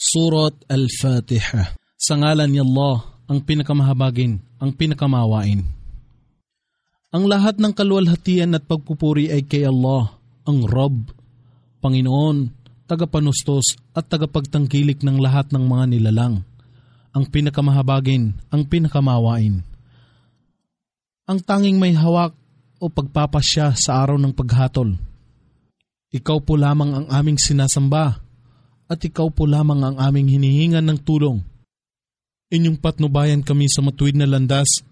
Surat Al-Fatiha Sa ngalan ni Allah, ang pinakamahabagin, ang pinakamawain. Ang lahat ng kaluwalhatian at pagpupuri ay kay Allah, ang Rob, Panginoon, tagapanustos at tagapagtangkilik ng lahat ng mga nilalang. Ang pinakamahabagin, ang pinakamawain. Ang tanging may hawak o pagpapasya sa araw ng paghatol. Ikaw po lamang ang aming sinasamba at ikaw po lamang ang aming hinihingan ng tulong. Inyong patnubayan kami sa matuwid na landas,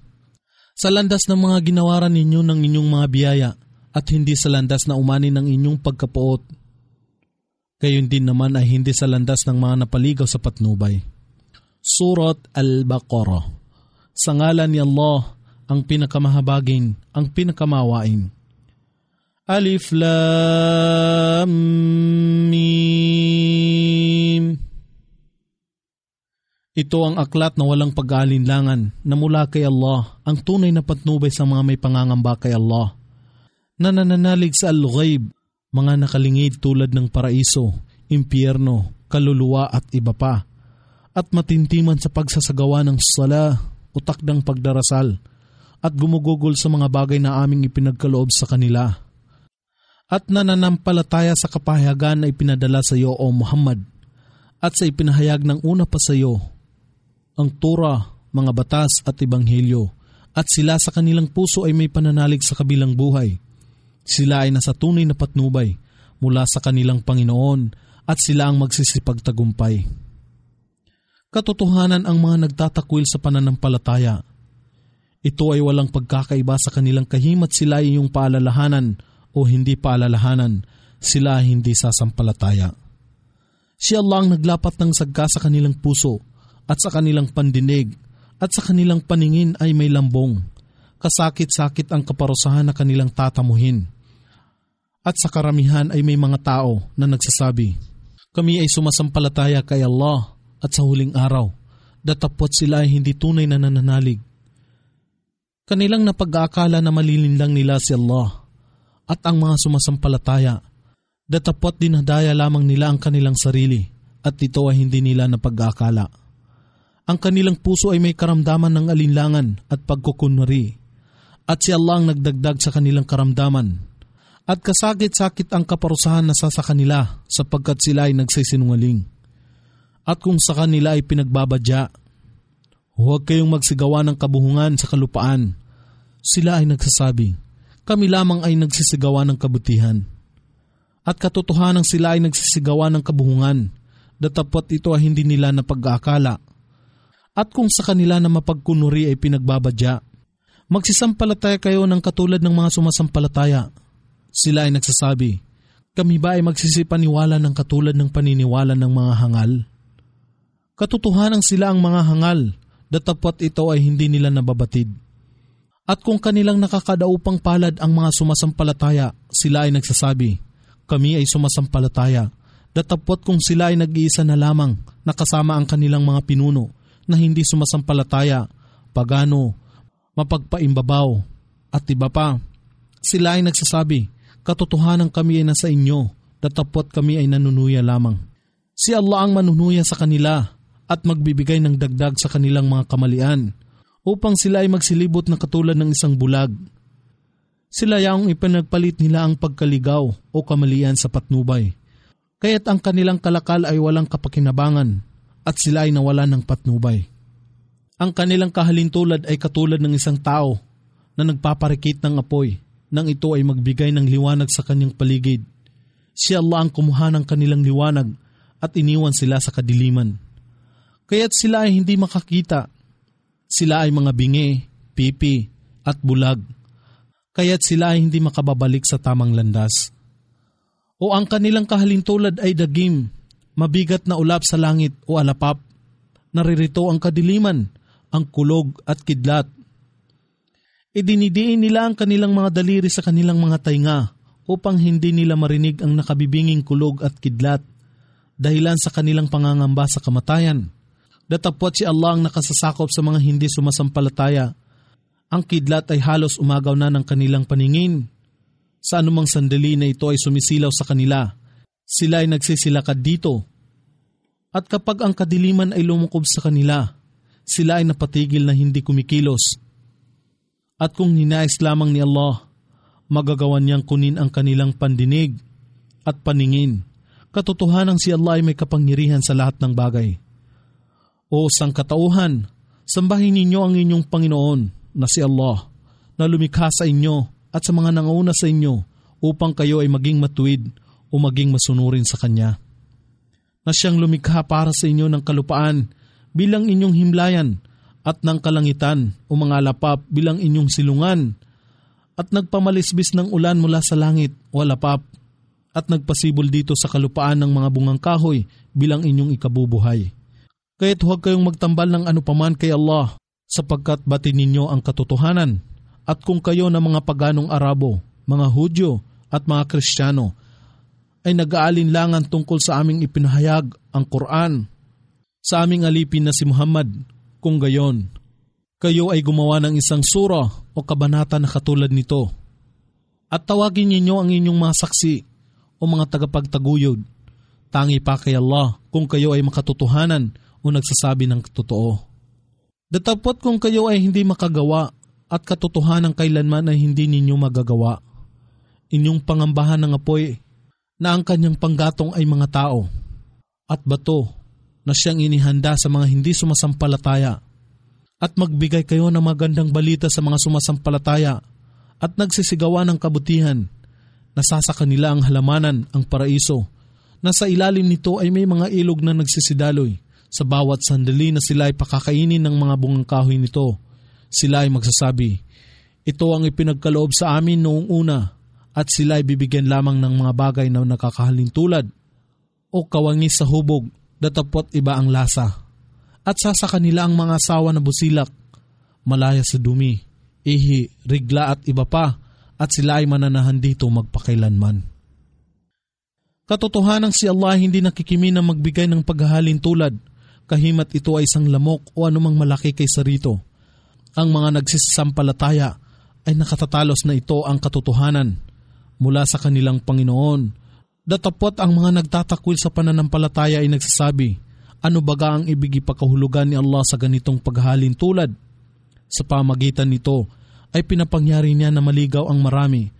sa landas ng mga ginawaran ninyo ng inyong mga biyaya at hindi sa landas na umani ng inyong pagkapuot. Gayon din naman ay hindi sa landas ng mga napaligaw sa patnubay. Surat Al-Baqarah Sa ngalan ni Allah, ang pinakamahabagin, ang pinakamawain. Alif Lam Mim Ito ang aklat na walang pag-aalinlangan na mula kay Allah, ang tunay na patnubay sa mga may pangangamba kay Allah. Nanananalig sa al-ghaib, mga nakalingid tulad ng paraiso, impyerno, kaluluwa at iba pa. At matintiman sa pagsasagawa ng sala, utak ng pagdarasal, at gumugugol sa mga bagay na aming ipinagkaloob sa kanila at nananampalataya sa kapahayagan na ipinadala sa iyo o Muhammad at sa ipinahayag ng una pa sa iyo ang Tura, mga batas at Ebanghelyo at sila sa kanilang puso ay may pananalig sa kabilang buhay. Sila ay nasa tunay na patnubay mula sa kanilang Panginoon at sila ang magsisipagtagumpay. Katotohanan ang mga nagtatakwil sa pananampalataya. Ito ay walang pagkakaiba sa kanilang kahimat sila ay iyong paalalahanan o hindi paalalahanan, sila hindi sasampalataya. Si Allah ang naglapat ng sagka sa kanilang puso at sa kanilang pandinig at sa kanilang paningin ay may lambong. Kasakit-sakit ang kaparusahan na kanilang tatamuhin. At sa karamihan ay may mga tao na nagsasabi, Kami ay sumasampalataya kay Allah at sa huling araw, datapot sila ay hindi tunay na nananalig. Kanilang napag-aakala na malilinlang nila si Allah at ang mga sumasampalataya. Datapot dinadaya lamang nila ang kanilang sarili at ito ay hindi nila napag-aakala. Ang kanilang puso ay may karamdaman ng alinlangan at pagkukunwari at si Allah ang nagdagdag sa kanilang karamdaman at kasakit-sakit ang kaparusahan na sa kanila sapagkat sila ay nagsisinungaling. At kung sa kanila ay pinagbabadya, huwag kayong magsigawa ng kabuhungan sa kalupaan. Sila ay nagsasabi, kami lamang ay nagsisigawa ng kabutihan. At katotohanan sila ay nagsisigawa ng kabuhungan, datapot ito ay hindi nila na pag-aakala. At kung sa kanila na mapagkunuri ay pinagbabadya, magsisampalataya kayo ng katulad ng mga sumasampalataya. Sila ay nagsasabi, kami ba ay magsisipaniwala ng katulad ng paniniwala ng mga hangal? Katotohanan sila ang mga hangal, datapot ito ay hindi nila nababatid. At kung kanilang nakakadaupang palad ang mga sumasampalataya, sila ay nagsasabi, kami ay sumasampalataya. Datapot kung sila ay nag-iisa na lamang, nakasama ang kanilang mga pinuno na hindi sumasampalataya, pagano, mapagpaimbabaw, at iba pa. Sila ay nagsasabi, katotohanan kami ay nasa inyo, datapot kami ay nanunuya lamang. Si Allah ang manunuya sa kanila at magbibigay ng dagdag sa kanilang mga kamalian upang sila ay magsilibot na katulad ng isang bulag. Sila yaong ipinagpalit nila ang pagkaligaw o kamalian sa patnubay. Kaya't ang kanilang kalakal ay walang kapakinabangan at sila ay nawala ng patnubay. Ang kanilang kahalintulad ay katulad ng isang tao na nagpaparikit ng apoy nang ito ay magbigay ng liwanag sa kanyang paligid. Si Allah ang kumuha ng kanilang liwanag at iniwan sila sa kadiliman. Kaya't sila ay hindi makakita sila ay mga bingi, pipi, at bulag. Kaya't sila ay hindi makababalik sa tamang landas. O ang kanilang kahalintulad ay dagim, mabigat na ulap sa langit o alapap. Naririto ang kadiliman, ang kulog at kidlat. Idinidiin nila ang kanilang mga daliri sa kanilang mga tainga upang hindi nila marinig ang nakabibinging kulog at kidlat dahilan sa kanilang pangangamba sa kamatayan Datapwat si Allah ang nakasasakop sa mga hindi sumasampalataya. Ang kidlat ay halos umagaw na ng kanilang paningin. Sa anumang sandali na ito ay sumisilaw sa kanila, sila ay nagsisilakad dito. At kapag ang kadiliman ay lumukob sa kanila, sila ay napatigil na hindi kumikilos. At kung ninais lamang ni Allah, magagawan niyang kunin ang kanilang pandinig at paningin. Katotohanan si Allah ay may kapangyarihan sa lahat ng bagay. O sangkatauhan, sambahin ninyo ang inyong Panginoon na si Allah na lumikha sa inyo at sa mga nangauna sa inyo upang kayo ay maging matuwid o maging masunurin sa Kanya na siyang lumikha para sa inyo ng kalupaan bilang inyong himlayan at ng kalangitan o mga lapap bilang inyong silungan at nagpamalisbis ng ulan mula sa langit o lapap at nagpasibol dito sa kalupaan ng mga bungang kahoy bilang inyong ikabubuhay. Kaya't huwag kayong magtambal ng anupaman kay Allah sapagkat batin ninyo ang katotohanan at kung kayo na mga paganong Arabo, mga Hudyo at mga Kristiyano ay nag-aalinlangan tungkol sa aming ipinahayag ang Quran sa aming alipin na si Muhammad. Kung gayon, kayo ay gumawa ng isang sura o kabanata na katulad nito. At tawagin ninyo ang inyong mga saksi o mga tagapagtaguyod. Tangi pa kay Allah kung kayo ay makatotohanan o nagsasabi ng totoo. Datapot kung kayo ay hindi makagawa at katotohanan kailanman ay hindi ninyo magagawa. Inyong pangambahan ng apoy na ang kanyang panggatong ay mga tao at bato na siyang inihanda sa mga hindi sumasampalataya at magbigay kayo ng magandang balita sa mga sumasampalataya at nagsisigawan ng kabutihan. Nasasa kanila ang halamanan, ang paraiso, na sa ilalim nito ay may mga ilog na nagsisidaloy. Sa bawat sandali na sila ay pakakainin ng mga bungang kahoy nito, sila ay magsasabi, Ito ang ipinagkaloob sa amin noong una at sila ay bibigyan lamang ng mga bagay na nakakahalintulad o kawangis sa hubog, datapot iba ang lasa. At sasa kanila ang mga asawa na busilak, malaya sa dumi, ihi, rigla at iba pa, at sila ay mananahan dito magpakailanman. Katotohanan si Allah hindi nakikimi na magbigay ng paghahalin tulad, kahimat ito ay isang lamok o anumang malaki kaysa rito. Ang mga nagsisampalataya ay nakatatalos na ito ang katotohanan mula sa kanilang Panginoon. Datapot ang mga nagtatakwil sa pananampalataya ay nagsasabi, ano baga ang ibig ipakahulugan ni Allah sa ganitong paghalin tulad? Sa pamagitan nito ay pinapangyari niya na maligaw ang marami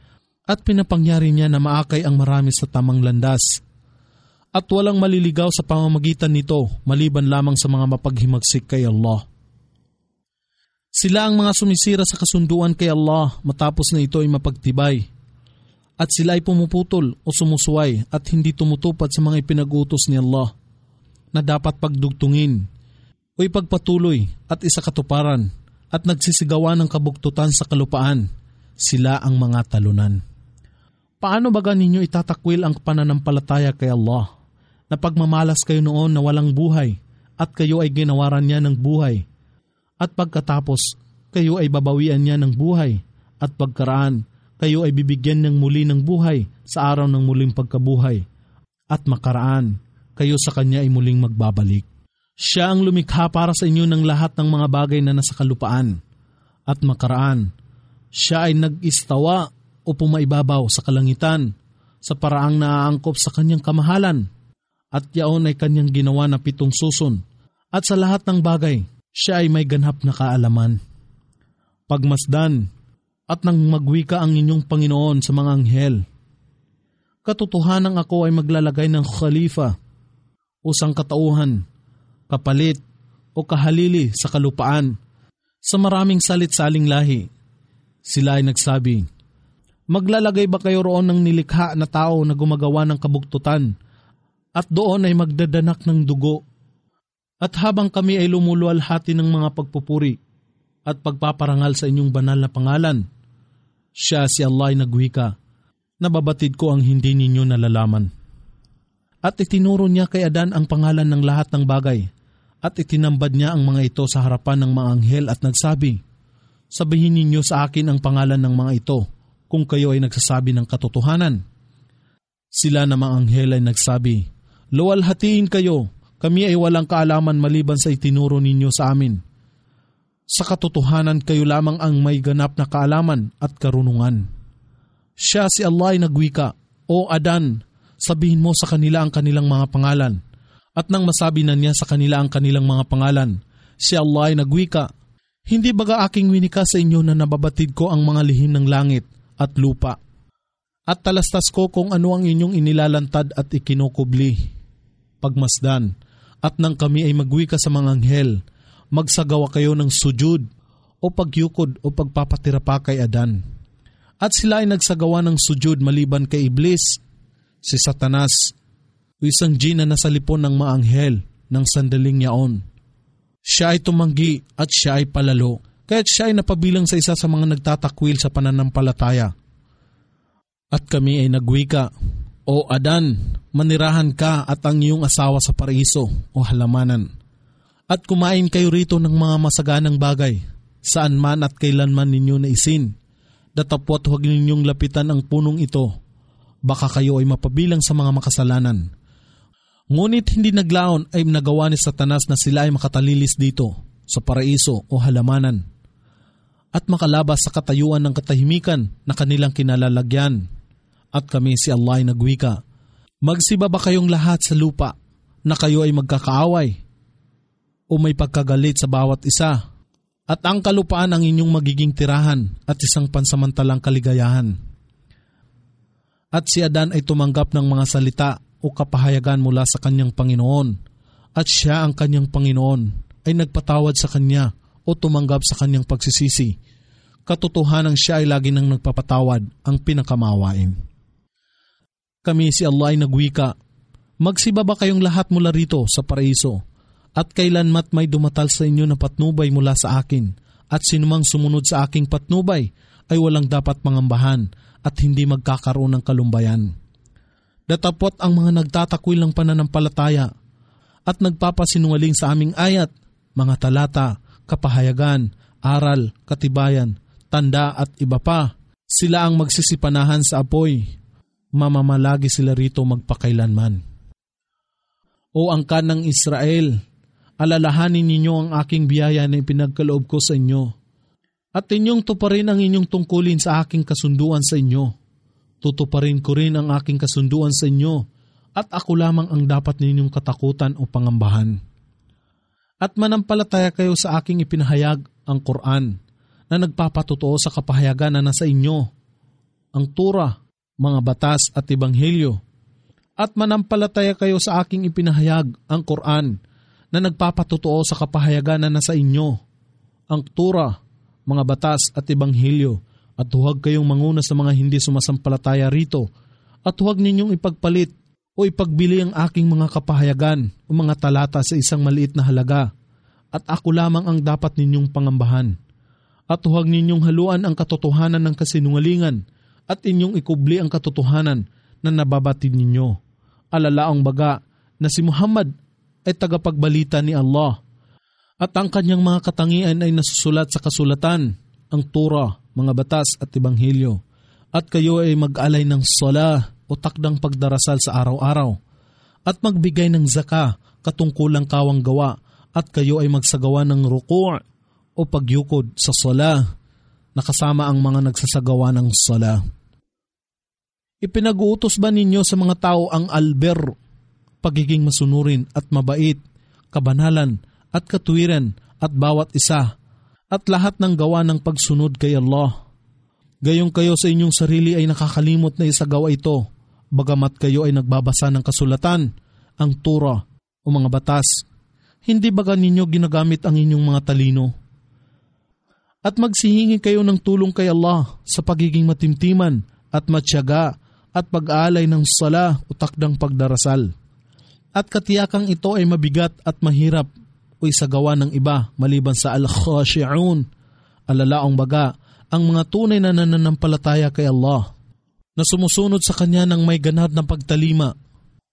at pinapangyari niya na maakay ang marami sa tamang landas. At walang maliligaw sa pamamagitan nito maliban lamang sa mga mapaghimagsik kay Allah. Sila ang mga sumisira sa kasunduan kay Allah matapos na ito ay mapagtibay at sila ay pumuputol o sumusuway at hindi tumutupad sa mga ipinag-utos ni Allah na dapat pagdugtungin o ipagpatuloy at isakatuparan at nagsisigawan ng kabuktutan sa kalupaan, sila ang mga talunan. Paano ba ninyo itatakwil ang pananampalataya kay Allah na pagmamalas kayo noon na walang buhay at kayo ay ginawaran niya ng buhay at pagkatapos kayo ay babawian niya ng buhay at pagkaraan kayo ay bibigyan ng muli ng buhay sa araw ng muling pagkabuhay. At makaraan, kayo sa Kanya ay muling magbabalik. Siya ang lumikha para sa inyo ng lahat ng mga bagay na nasa kalupaan. At makaraan, siya ay nag-istawa o pumaibabaw sa kalangitan sa paraang naaangkop sa kanyang kamahalan. At yaon ay kanyang ginawa na pitong susun. At sa lahat ng bagay, siya ay may ganap na kaalaman. Pagmasdan, at nang magwika ang inyong Panginoon sa mga anghel. Katotohanan ako ay maglalagay ng khalifa o sangkatauhan, kapalit o kahalili sa kalupaan sa maraming salit-saling lahi. Sila ay nagsabi, Maglalagay ba kayo roon ng nilikha na tao na gumagawa ng kabuktutan at doon ay magdadanak ng dugo? At habang kami ay lumulualhati ng mga pagpupuri at pagpaparangal sa inyong banal na pangalan, siya si Allah ay nagwika, nababatid ko ang hindi ninyo nalalaman. At itinuro niya kay Adan ang pangalan ng lahat ng bagay, at itinambad niya ang mga ito sa harapan ng mga anghel at nagsabi, Sabihin ninyo sa akin ang pangalan ng mga ito, kung kayo ay nagsasabi ng katotohanan. Sila na mga anghel ay nagsabi, Luwalhatiin kayo, kami ay walang kaalaman maliban sa itinuro ninyo sa amin sa katotohanan kayo lamang ang may ganap na kaalaman at karunungan. Siya si Allah ay nagwika, O Adan, sabihin mo sa kanila ang kanilang mga pangalan, At nang masabi na niya sa kanila ang kanilang mga pangalan, si Allah ay nagwika, Hindi baga aking winika sa inyo na nababatid ko ang mga lihim ng langit at lupa? At talastas ko kung ano ang inyong inilalantad at ikinukubli. Pagmasdan, at nang kami ay magwika sa mga anghel, magsagawa kayo ng sujud o pagyukod o pagpapatira pa kay Adan. At sila ay nagsagawa ng sujud maliban kay Iblis, si Satanas, o isang jin na nasa lipon ng mga anghel ng sandaling yaon. Siya ay tumanggi at siya ay palalo, kaya't siya ay napabilang sa isa sa mga nagtatakwil sa pananampalataya. At kami ay nagwika, O Adan, manirahan ka at ang iyong asawa sa paraiso o halamanan. At kumain kayo rito ng mga masaganang bagay, saan man at kailanman ninyo na isin. Datapot huwag ninyong lapitan ang punong ito, baka kayo ay mapabilang sa mga makasalanan. Ngunit hindi naglaon ay nagawa ni Satanas na sila ay makatalilis dito sa paraiso o halamanan at makalabas sa katayuan ng katahimikan na kanilang kinalalagyan at kami si Allah ay nagwika, Magsiba ba kayong lahat sa lupa na kayo ay magkakaaway? O may pagkagalit sa bawat isa? At ang kalupaan ang inyong magiging tirahan at isang pansamantalang kaligayahan. At si Adan ay tumanggap ng mga salita o kapahayagan mula sa kanyang Panginoon. At siya ang kanyang Panginoon ay nagpatawad sa kanya o tumanggap sa kanyang pagsisisi. Katotohanan siya ay lagi nang nagpapatawad ang pinakamawain kami si Allah ay nagwika, Magsiba ba kayong lahat mula rito sa paraiso? At kailan mat may dumatal sa inyo na patnubay mula sa akin, at sinumang sumunod sa aking patnubay ay walang dapat mangambahan at hindi magkakaroon ng kalumbayan. Datapot ang mga nagtatakwil ng pananampalataya at nagpapasinungaling sa aming ayat, mga talata, kapahayagan, aral, katibayan, tanda at iba pa. Sila ang magsisipanahan sa apoy mamamalagi sila rito magpakailanman. O angkan ng Israel, alalahanin ninyo ang aking biyaya na ipinagkaloob ko sa inyo. At inyong tuparin ang inyong tungkulin sa aking kasunduan sa inyo. Tutuparin ko rin ang aking kasunduan sa inyo at ako lamang ang dapat ninyong katakutan o pangambahan. At manampalataya kayo sa aking ipinahayag ang Quran na nagpapatotoo sa kapahayagan na nasa inyo, ang Tura mga batas at ebanghelyo. At manampalataya kayo sa aking ipinahayag, ang Quran, na nagpapatotoo sa kapahayagan na nasa inyo, ang Tura, mga batas at ebanghelyo, at huwag kayong manguna sa mga hindi sumasampalataya rito, at huwag ninyong ipagpalit o ipagbili ang aking mga kapahayagan o mga talata sa isang maliit na halaga, at ako lamang ang dapat ninyong pangambahan. At huwag ninyong haluan ang katotohanan ng kasinungalingan, at inyong ikubli ang katotohanan na nababatid ninyo. Alalaang baga na si Muhammad ay tagapagbalita ni Allah at ang kanyang mga katangian ay nasusulat sa kasulatan, ang Torah, mga batas at Ebanghelyo. At kayo ay mag-alay ng sola o takdang pagdarasal sa araw-araw at magbigay ng zaka katungkulang kawang gawa at kayo ay magsagawa ng ruku' o pagyukod sa sola nakasama ang mga nagsasagawa ng sola. Ipinag-uutos ba ninyo sa mga tao ang alber, pagiging masunurin at mabait, kabanalan at katwiran at bawat isa, at lahat ng gawa ng pagsunod kay Allah? Gayong kayo sa inyong sarili ay nakakalimot na isagawa ito, bagamat kayo ay nagbabasa ng kasulatan, ang tura o mga batas. Hindi baga ninyo ginagamit ang inyong mga talino? At magsihingi kayo ng tulong kay Allah sa pagiging matimtiman at matyaga at pag-aalay ng sala o takdang pagdarasal. At katiyakang ito ay mabigat at mahirap o isagawa ng iba maliban sa al-khashi'un, alalaong baga, ang mga tunay na nananampalataya kay Allah na sumusunod sa Kanya ng may ganad na pagtalima,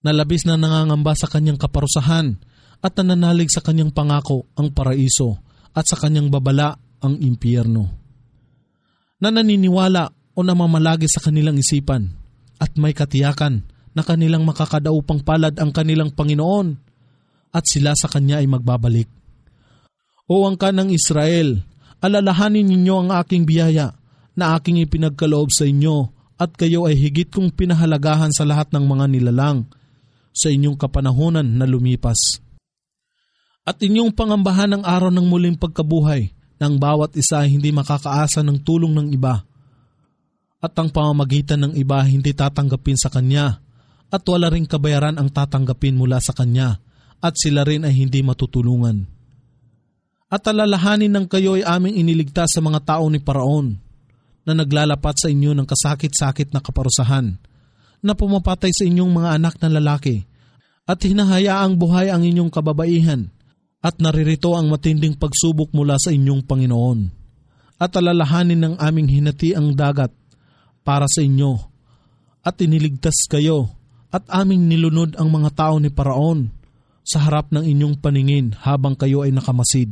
na labis na nangangamba sa Kanyang kaparusahan at nananalig sa Kanyang pangako ang paraiso at sa Kanyang babala ang impyerno. Na naniniwala o namamalagi sa kanilang isipan at may katiyakan na kanilang makakadaupang palad ang kanilang Panginoon at sila sa Kanya ay magbabalik. O ang kanang Israel, alalahanin ninyo ang aking biyaya na aking ipinagkaloob sa inyo at kayo ay higit kong pinahalagahan sa lahat ng mga nilalang. sa inyong kapanahonan na lumipas. At inyong pangambahan ang araw ng muling pagkabuhay ng bawat isa hindi makakaasa ng tulong ng iba. At ang pamamagitan ng iba hindi tatanggapin sa Kanya at wala ring kabayaran ang tatanggapin mula sa Kanya at sila rin ay hindi matutulungan. At alalahanin ng kayo ay aming iniligtas sa mga tao ni Paraon na naglalapat sa inyo ng kasakit-sakit na kaparusahan na pumapatay sa inyong mga anak na lalaki at hinahayaang buhay ang inyong kababaihan at naririto ang matinding pagsubok mula sa inyong Panginoon. At alalahanin ng aming hinati ang dagat para sa inyo at iniligtas kayo at aming nilunod ang mga tao ni Paraon sa harap ng inyong paningin habang kayo ay nakamasid.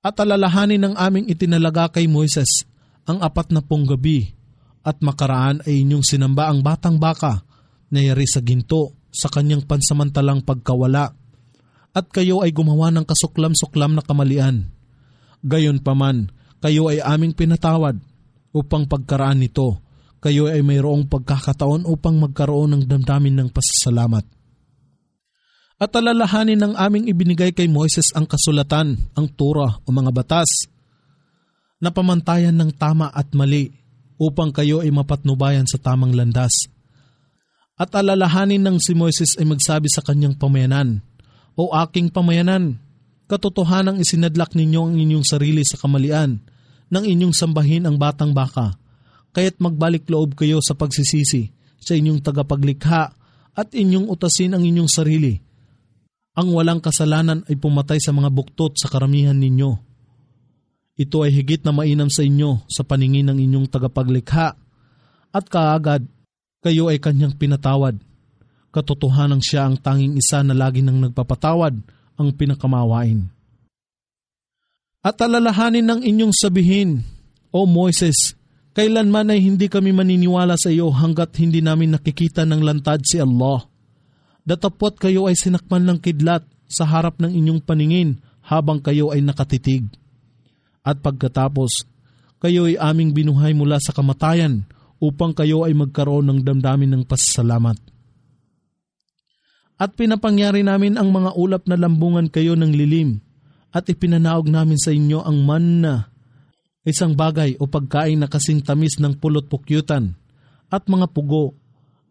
At alalahanin ng aming itinalaga kay Moises ang apat na pong gabi at makaraan ay inyong sinamba ang batang baka na yari sa ginto sa kanyang pansamantalang pagkawala at kayo ay gumawa ng kasuklam-suklam na kamalian. Gayon paman, kayo ay aming pinatawad upang pagkaraan nito, kayo ay mayroong pagkakataon upang magkaroon ng damdamin ng pasasalamat. At alalahanin ng aming ibinigay kay Moises ang kasulatan, ang tura o mga batas, na pamantayan ng tama at mali upang kayo ay mapatnubayan sa tamang landas. At alalahanin ng si Moises ay magsabi sa kanyang pamayanan, O aking pamayanan, katotohanang isinadlak ninyo ang inyong sarili sa kamalian, nang inyong sambahin ang batang baka, kaya't magbalik loob kayo sa pagsisisi sa inyong tagapaglikha at inyong utasin ang inyong sarili. Ang walang kasalanan ay pumatay sa mga buktot sa karamihan ninyo ito ay higit na mainam sa inyo sa paningin ng inyong tagapaglikha at kaagad kayo ay kanyang pinatawad. Katotohanan siya ang tanging isa na lagi nang nagpapatawad ang pinakamawain. At alalahanin ng inyong sabihin, O Moises, kailanman ay hindi kami maniniwala sa iyo hanggat hindi namin nakikita ng lantad si Allah. Datapot kayo ay sinakman ng kidlat sa harap ng inyong paningin habang kayo ay nakatitig at pagkatapos, kayo ay aming binuhay mula sa kamatayan upang kayo ay magkaroon ng damdamin ng pasasalamat. At pinapangyari namin ang mga ulap na lambungan kayo ng lilim at ipinanaog namin sa inyo ang manna, isang bagay o pagkain na kasing tamis ng pulot pukyutan at mga pugo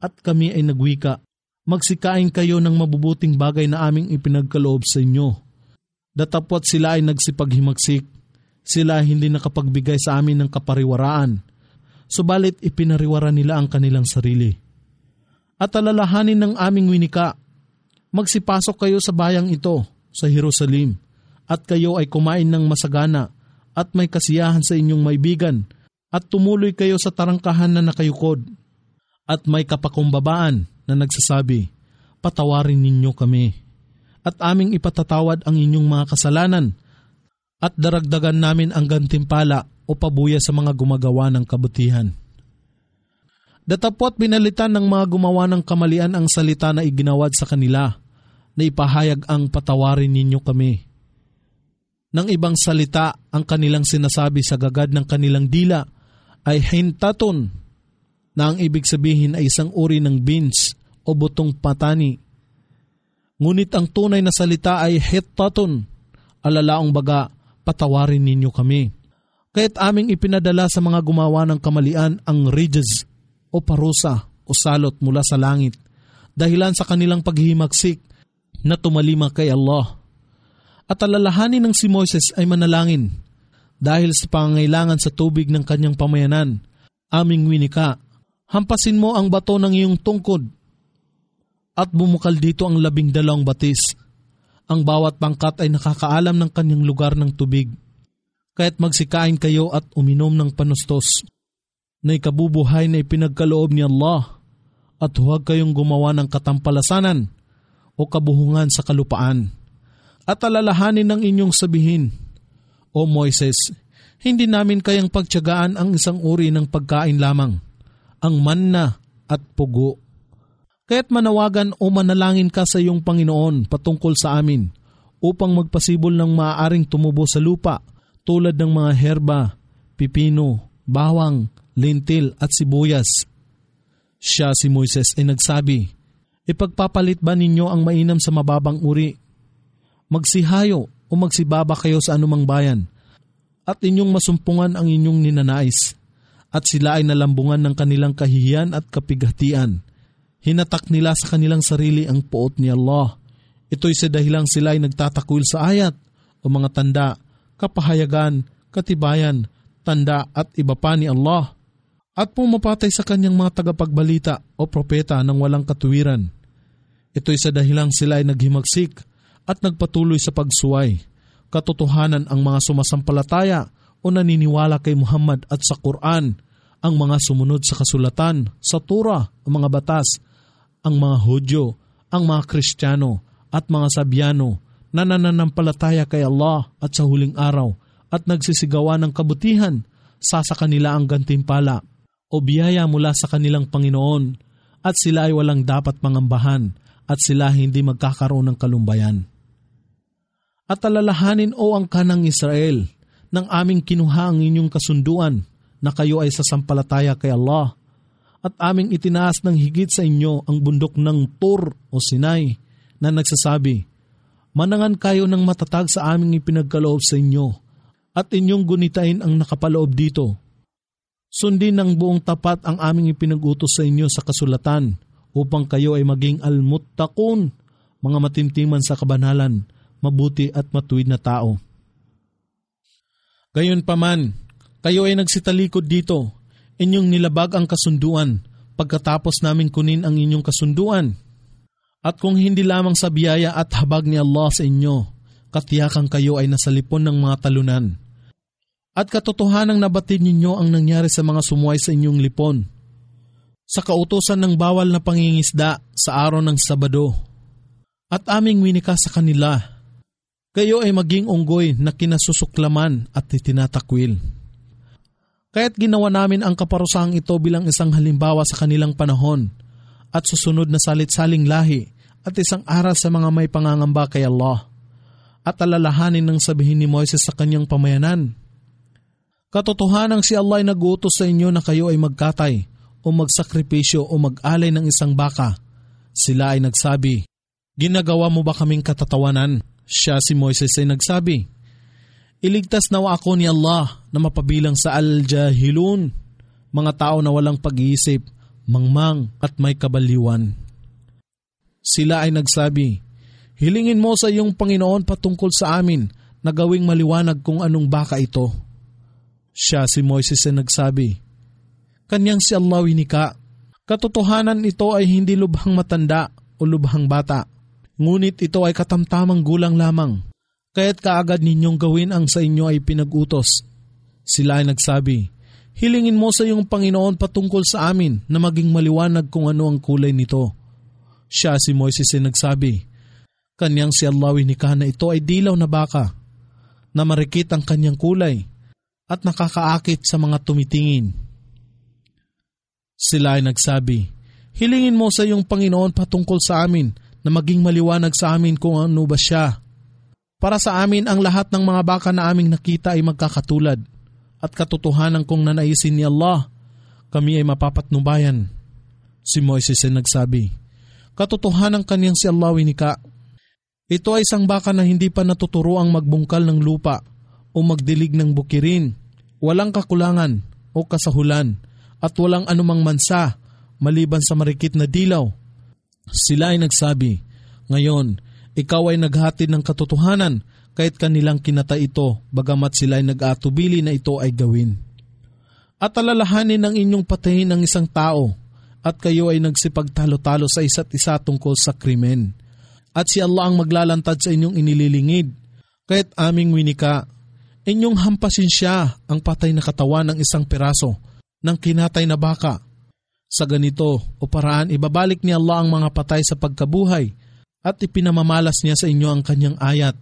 at kami ay nagwika. Magsikain kayo ng mabubuting bagay na aming ipinagkaloob sa inyo. Datapot sila ay nagsipaghimagsik sila hindi nakapagbigay sa amin ng kapariwaraan, subalit ipinariwara nila ang kanilang sarili. At alalahanin ng aming winika, magsipasok kayo sa bayang ito sa Jerusalem at kayo ay kumain ng masagana at may kasiyahan sa inyong maibigan at tumuloy kayo sa tarangkahan na nakayukod at may kapakumbabaan na nagsasabi, patawarin ninyo kami at aming ipatatawad ang inyong mga kasalanan at daragdagan namin ang gantimpala o pabuya sa mga gumagawa ng kabutihan. Datapot binalitan ng mga gumawa ng kamalian ang salita na iginawad sa kanila na ipahayag ang patawarin ninyo kami. Nang ibang salita ang kanilang sinasabi sa gagad ng kanilang dila ay hintaton na ang ibig sabihin ay isang uri ng beans o butong patani. Ngunit ang tunay na salita ay hittaton, alalaong baga patawarin ninyo kami. Kaya't aming ipinadala sa mga gumawa ng kamalian ang ridges o parusa o salot mula sa langit dahilan sa kanilang paghihimagsik na tumalima kay Allah. At alalahanin ng si Moises ay manalangin dahil sa pangangailangan sa tubig ng kanyang pamayanan, aming winika, hampasin mo ang bato ng iyong tungkod at bumukal dito ang labing dalawang batis ang bawat pangkat ay nakakaalam ng kanyang lugar ng tubig. Kaya't magsikain kayo at uminom ng panustos na ikabubuhay na ipinagkaloob ni Allah at huwag kayong gumawa ng katampalasanan o kabuhungan sa kalupaan. At alalahanin ng inyong sabihin, O Moises, hindi namin kayang pagtyagaan ang isang uri ng pagkain lamang, ang manna at pugo Kaya't manawagan o manalangin ka sa iyong Panginoon patungkol sa amin upang magpasibol ng maaaring tumubo sa lupa tulad ng mga herba, pipino, bawang, lintil at sibuyas. Siya si Moises ay nagsabi, Ipagpapalit ba ninyo ang mainam sa mababang uri? Magsihayo o magsibaba kayo sa anumang bayan at inyong masumpungan ang inyong ninanais at sila ay nalambungan ng kanilang kahihiyan at kapigatian. Hinatak nila sa kanilang sarili ang poot ni Allah. Ito'y sa dahilang sila ay nagtatakwil sa ayat o mga tanda, kapahayagan, katibayan, tanda at iba pa ni Allah at pumapatay sa kanyang mga tagapagbalita o propeta ng walang katuwiran. Ito'y sa dahilang sila ay naghimagsik at nagpatuloy sa pagsuway. Katotohanan ang mga sumasampalataya o naniniwala kay Muhammad at sa Quran, ang mga sumunod sa kasulatan, sa Torah, ang mga batas, ang mga Hudyo, ang mga Kristiyano at mga Sabyano na nananampalataya kay Allah at sa huling araw at nagsisigawa ng kabutihan, sa sa kanila ang gantimpala o biyaya mula sa kanilang Panginoon at sila ay walang dapat mangambahan at sila hindi magkakaroon ng kalumbayan. At alalahanin o ang kanang Israel nang aming kinuha ang inyong kasunduan na kayo ay sasampalataya kay Allah at aming itinaas ng higit sa inyo ang bundok ng Tur o Sinai na nagsasabi, Manangan kayo ng matatag sa aming ipinagkaloob sa inyo at inyong gunitain ang nakapaloob dito. Sundin ng buong tapat ang aming ipinag-utos sa inyo sa kasulatan upang kayo ay maging almuttaqun, mga matintiman sa kabanalan, mabuti at matuwid na tao. Gayon paman, kayo ay nagsitalikod dito, inyong nilabag ang kasunduan pagkatapos namin kunin ang inyong kasunduan. At kung hindi lamang sa biyaya at habag ni Allah sa inyo, katiyakan kayo ay nasa lipon ng mga talunan at katotohanang nabatid ninyo ang nangyari sa mga sumuway sa inyong lipon. Sa kautosan ng bawal na pangingisda sa araw ng Sabado. At aming winika sa kanila, kayo ay maging unggoy na kinasusuklaman at itinatakwil. Kaya't ginawa namin ang kaparusahang ito bilang isang halimbawa sa kanilang panahon at susunod na salit-saling lahi at isang aral sa mga may pangangamba kay Allah at alalahanin ng sabihin ni Moises sa kanyang pamayanan Katotohanan si Allah ay nagutos sa inyo na kayo ay magkatay o magsakripisyo o mag-alay ng isang baka. Sila ay nagsabi, Ginagawa mo ba kaming katatawanan? Siya si Moises ay nagsabi, Iligtas nawa ako ni Allah na mapabilang sa al-jahilun, mga tao na walang pag-iisip, mangmang at may kabaliwan. Sila ay nagsabi, Hilingin mo sa iyong Panginoon patungkol sa amin na gawing maliwanag kung anong baka ito. Siya si Moises ay nagsabi, Kanyang si Allah winika, katotohanan ito ay hindi lubhang matanda o lubhang bata, ngunit ito ay katamtamang gulang lamang, kaya't kaagad ninyong gawin ang sa inyo ay pinag-utos. Sila ay nagsabi, Hilingin mo sa iyong Panginoon patungkol sa amin na maging maliwanag kung ano ang kulay nito. Siya si Moises ay nagsabi, Kanyang si Allah winika na ito ay dilaw na baka, na marikit ang kanyang kulay, at nakakaakit sa mga tumitingin. Sila ay nagsabi, Hilingin mo sa iyong Panginoon patungkol sa amin na maging maliwanag sa amin kung ano ba siya. Para sa amin ang lahat ng mga baka na aming nakita ay magkakatulad at katotohanan kong nanaisin ni Allah, kami ay mapapatnubayan. Si Moises ay nagsabi, Katotohanan kanyang si Allah winika. Ito ay isang baka na hindi pa natuturo ang magbungkal ng lupa o magdilig ng bukirin walang kakulangan o kasahulan at walang anumang mansa maliban sa marikit na dilaw. Sila ay nagsabi, Ngayon, ikaw ay naghatid ng katotohanan kahit kanilang kinata ito bagamat sila ay nag-atubili na ito ay gawin. At alalahanin ng inyong patayin ng isang tao at kayo ay nagsipagtalo-talo sa isa't isa tungkol sa krimen. At si Allah ang maglalantad sa inyong inililingid. Kahit aming winika Inyong hampasin siya ang patay na katawan ng isang piraso ng kinatay na baka. Sa ganito o paraan ibabalik ni Allah ang mga patay sa pagkabuhay at ipinamamalas niya sa inyo ang kanyang ayat,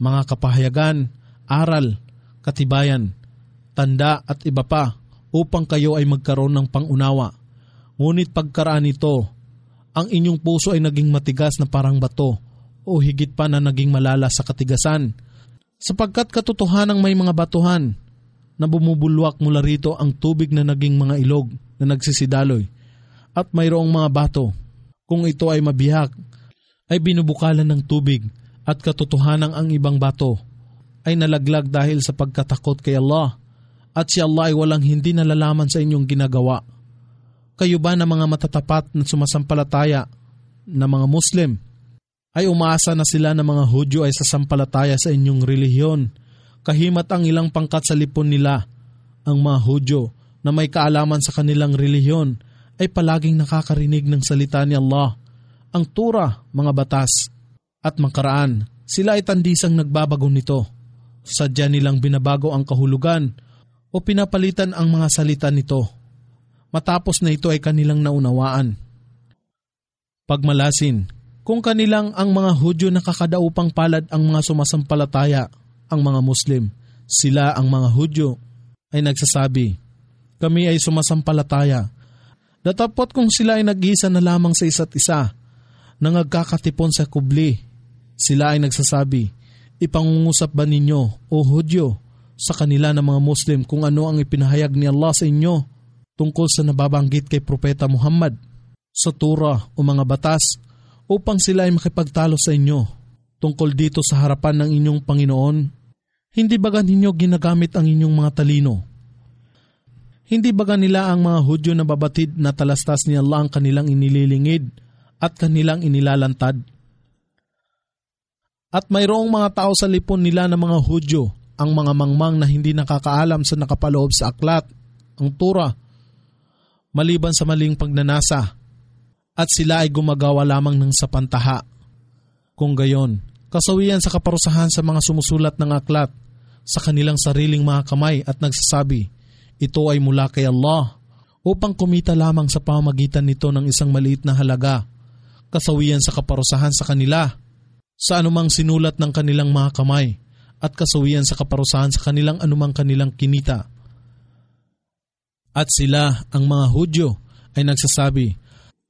mga kapahayagan, aral, katibayan, tanda at iba pa upang kayo ay magkaroon ng pangunawa. Ngunit pagkaraan nito, ang inyong puso ay naging matigas na parang bato o higit pa na naging malala sa katigasan. Sapagkat katotohanang may mga batuhan na bumubulwak mula rito ang tubig na naging mga ilog na nagsisidaloy. At mayroong mga bato. Kung ito ay mabihag, ay binubukalan ng tubig at katotohanan ang ibang bato. Ay nalaglag dahil sa pagkatakot kay Allah. At si Allah ay walang hindi nalalaman sa inyong ginagawa. Kayo ba na mga matatapat na sumasampalataya na mga Muslim? Ay umaasa na sila na mga Hudyo ay sasampalataya sa inyong relihiyon. Kahimat ang ilang pangkat sa lipon nila. Ang mga Hudyo na may kaalaman sa kanilang relihiyon ay palaging nakakarinig ng salita ni Allah, ang tura, mga batas, at makaraan. Sila ay tandisang nagbabago nito. Sadya nilang binabago ang kahulugan o pinapalitan ang mga salita nito. Matapos na ito ay kanilang naunawaan. Pagmalasin, kung kanilang ang mga Hudyo nakakadaupang palad ang mga sumasampalataya, ang mga Muslim, sila ang mga Hudyo, ay nagsasabi, kami ay sumasampalataya. Datapot kung sila ay nag-isa na lamang sa isa't isa, na nagkakatipon sa kubli, sila ay nagsasabi, ipangungusap ba ninyo, o Hudyo, sa kanila ng mga Muslim kung ano ang ipinahayag ni Allah sa inyo tungkol sa nababanggit kay Propeta Muhammad sa Tura o mga batas upang sila ay makipagtalo sa inyo tungkol dito sa harapan ng inyong Panginoon. Hindi baga ninyo ginagamit ang inyong mga talino? Hindi baga nila ang mga Hudyo na babatid na talastas ni Allah ang kanilang inililingid at kanilang inilalantad? At mayroong mga tao sa lipon nila ng mga Hudyo ang mga mangmang na hindi nakakaalam sa nakapaloob sa aklat, ang tura, maliban sa maling pagnanasa, at sila ay gumagawa lamang ng sapantaha. Kung gayon, kasawian sa kaparusahan sa mga sumusulat ng aklat sa kanilang sariling mga kamay at nagsasabi, ito ay mula kay Allah upang kumita lamang sa pamagitan nito ng isang maliit na halaga, kasawian sa kaparusahan sa kanila, sa anumang sinulat ng kanilang mga kamay at kasawian sa kaparusahan sa kanilang anumang kanilang kinita. At sila, ang mga Hudyo, ay nagsasabi,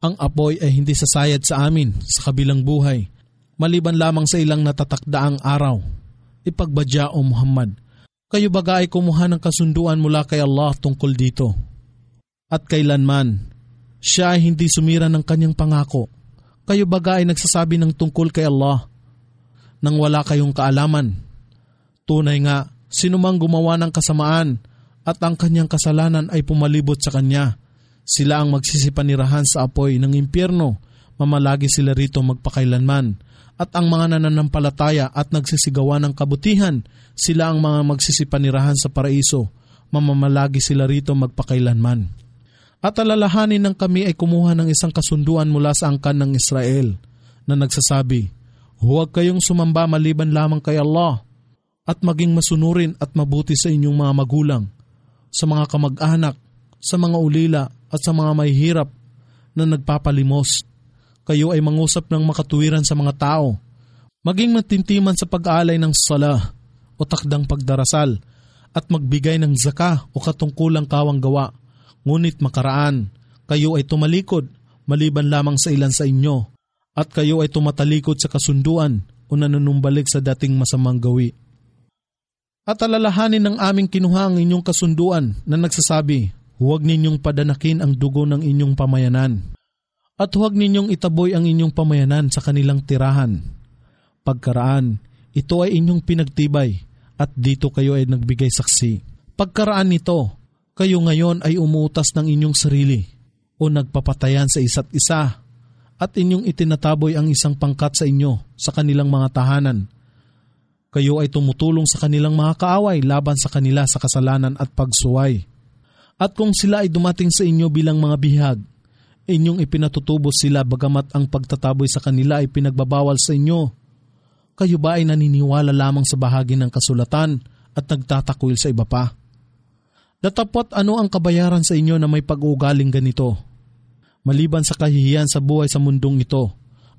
ang apoy ay hindi sasayad sa amin sa kabilang buhay, maliban lamang sa ilang natatakdaang araw. Ipagbadya o Muhammad, kayo baga ay kumuha ng kasunduan mula kay Allah tungkol dito. At kailanman, siya ay hindi sumira ng kanyang pangako. Kayo baga ay nagsasabi ng tungkol kay Allah nang wala kayong kaalaman Tunay nga, sinumang gumawa ng kasamaan at ang kanyang kasalanan ay pumalibot sa kanya. Sila ang magsisipanirahan sa apoy ng impyerno, mamalagi sila rito magpakailanman. At ang mga nananampalataya at nagsisigawa ng kabutihan, sila ang mga magsisipanirahan sa paraiso, mamamalagi sila rito magpakailanman. At alalahanin ng kami ay kumuha ng isang kasunduan mula sa angkan ng Israel na nagsasabi, Huwag kayong sumamba maliban lamang kay Allah at maging masunurin at mabuti sa inyong mga magulang, sa mga kamag-anak, sa mga ulila at sa mga mahihirap na nagpapalimos. Kayo ay mangusap ng makatuwiran sa mga tao. Maging matintiman sa pag-aalay ng sala o takdang pagdarasal at magbigay ng zaka o katungkulang kawang gawa. Ngunit makaraan, kayo ay tumalikod maliban lamang sa ilan sa inyo at kayo ay tumatalikod sa kasunduan o nanunumbalik sa dating masamang gawi at alalahanin ng aming kinuha ang inyong kasunduan na nagsasabi, huwag ninyong padanakin ang dugo ng inyong pamayanan. At huwag ninyong itaboy ang inyong pamayanan sa kanilang tirahan. Pagkaraan, ito ay inyong pinagtibay at dito kayo ay nagbigay saksi. Pagkaraan nito, kayo ngayon ay umuutas ng inyong sarili o nagpapatayan sa isa't isa at inyong itinataboy ang isang pangkat sa inyo sa kanilang mga tahanan kayo ay tumutulong sa kanilang mga kaaway laban sa kanila sa kasalanan at pagsuway. At kung sila ay dumating sa inyo bilang mga bihag, inyong ipinatutubos sila bagamat ang pagtataboy sa kanila ay pinagbabawal sa inyo. Kayo ba ay naniniwala lamang sa bahagi ng kasulatan at nagtatakwil sa iba pa? Datapot ano ang kabayaran sa inyo na may pag-uugaling ganito? Maliban sa kahihiyan sa buhay sa mundong ito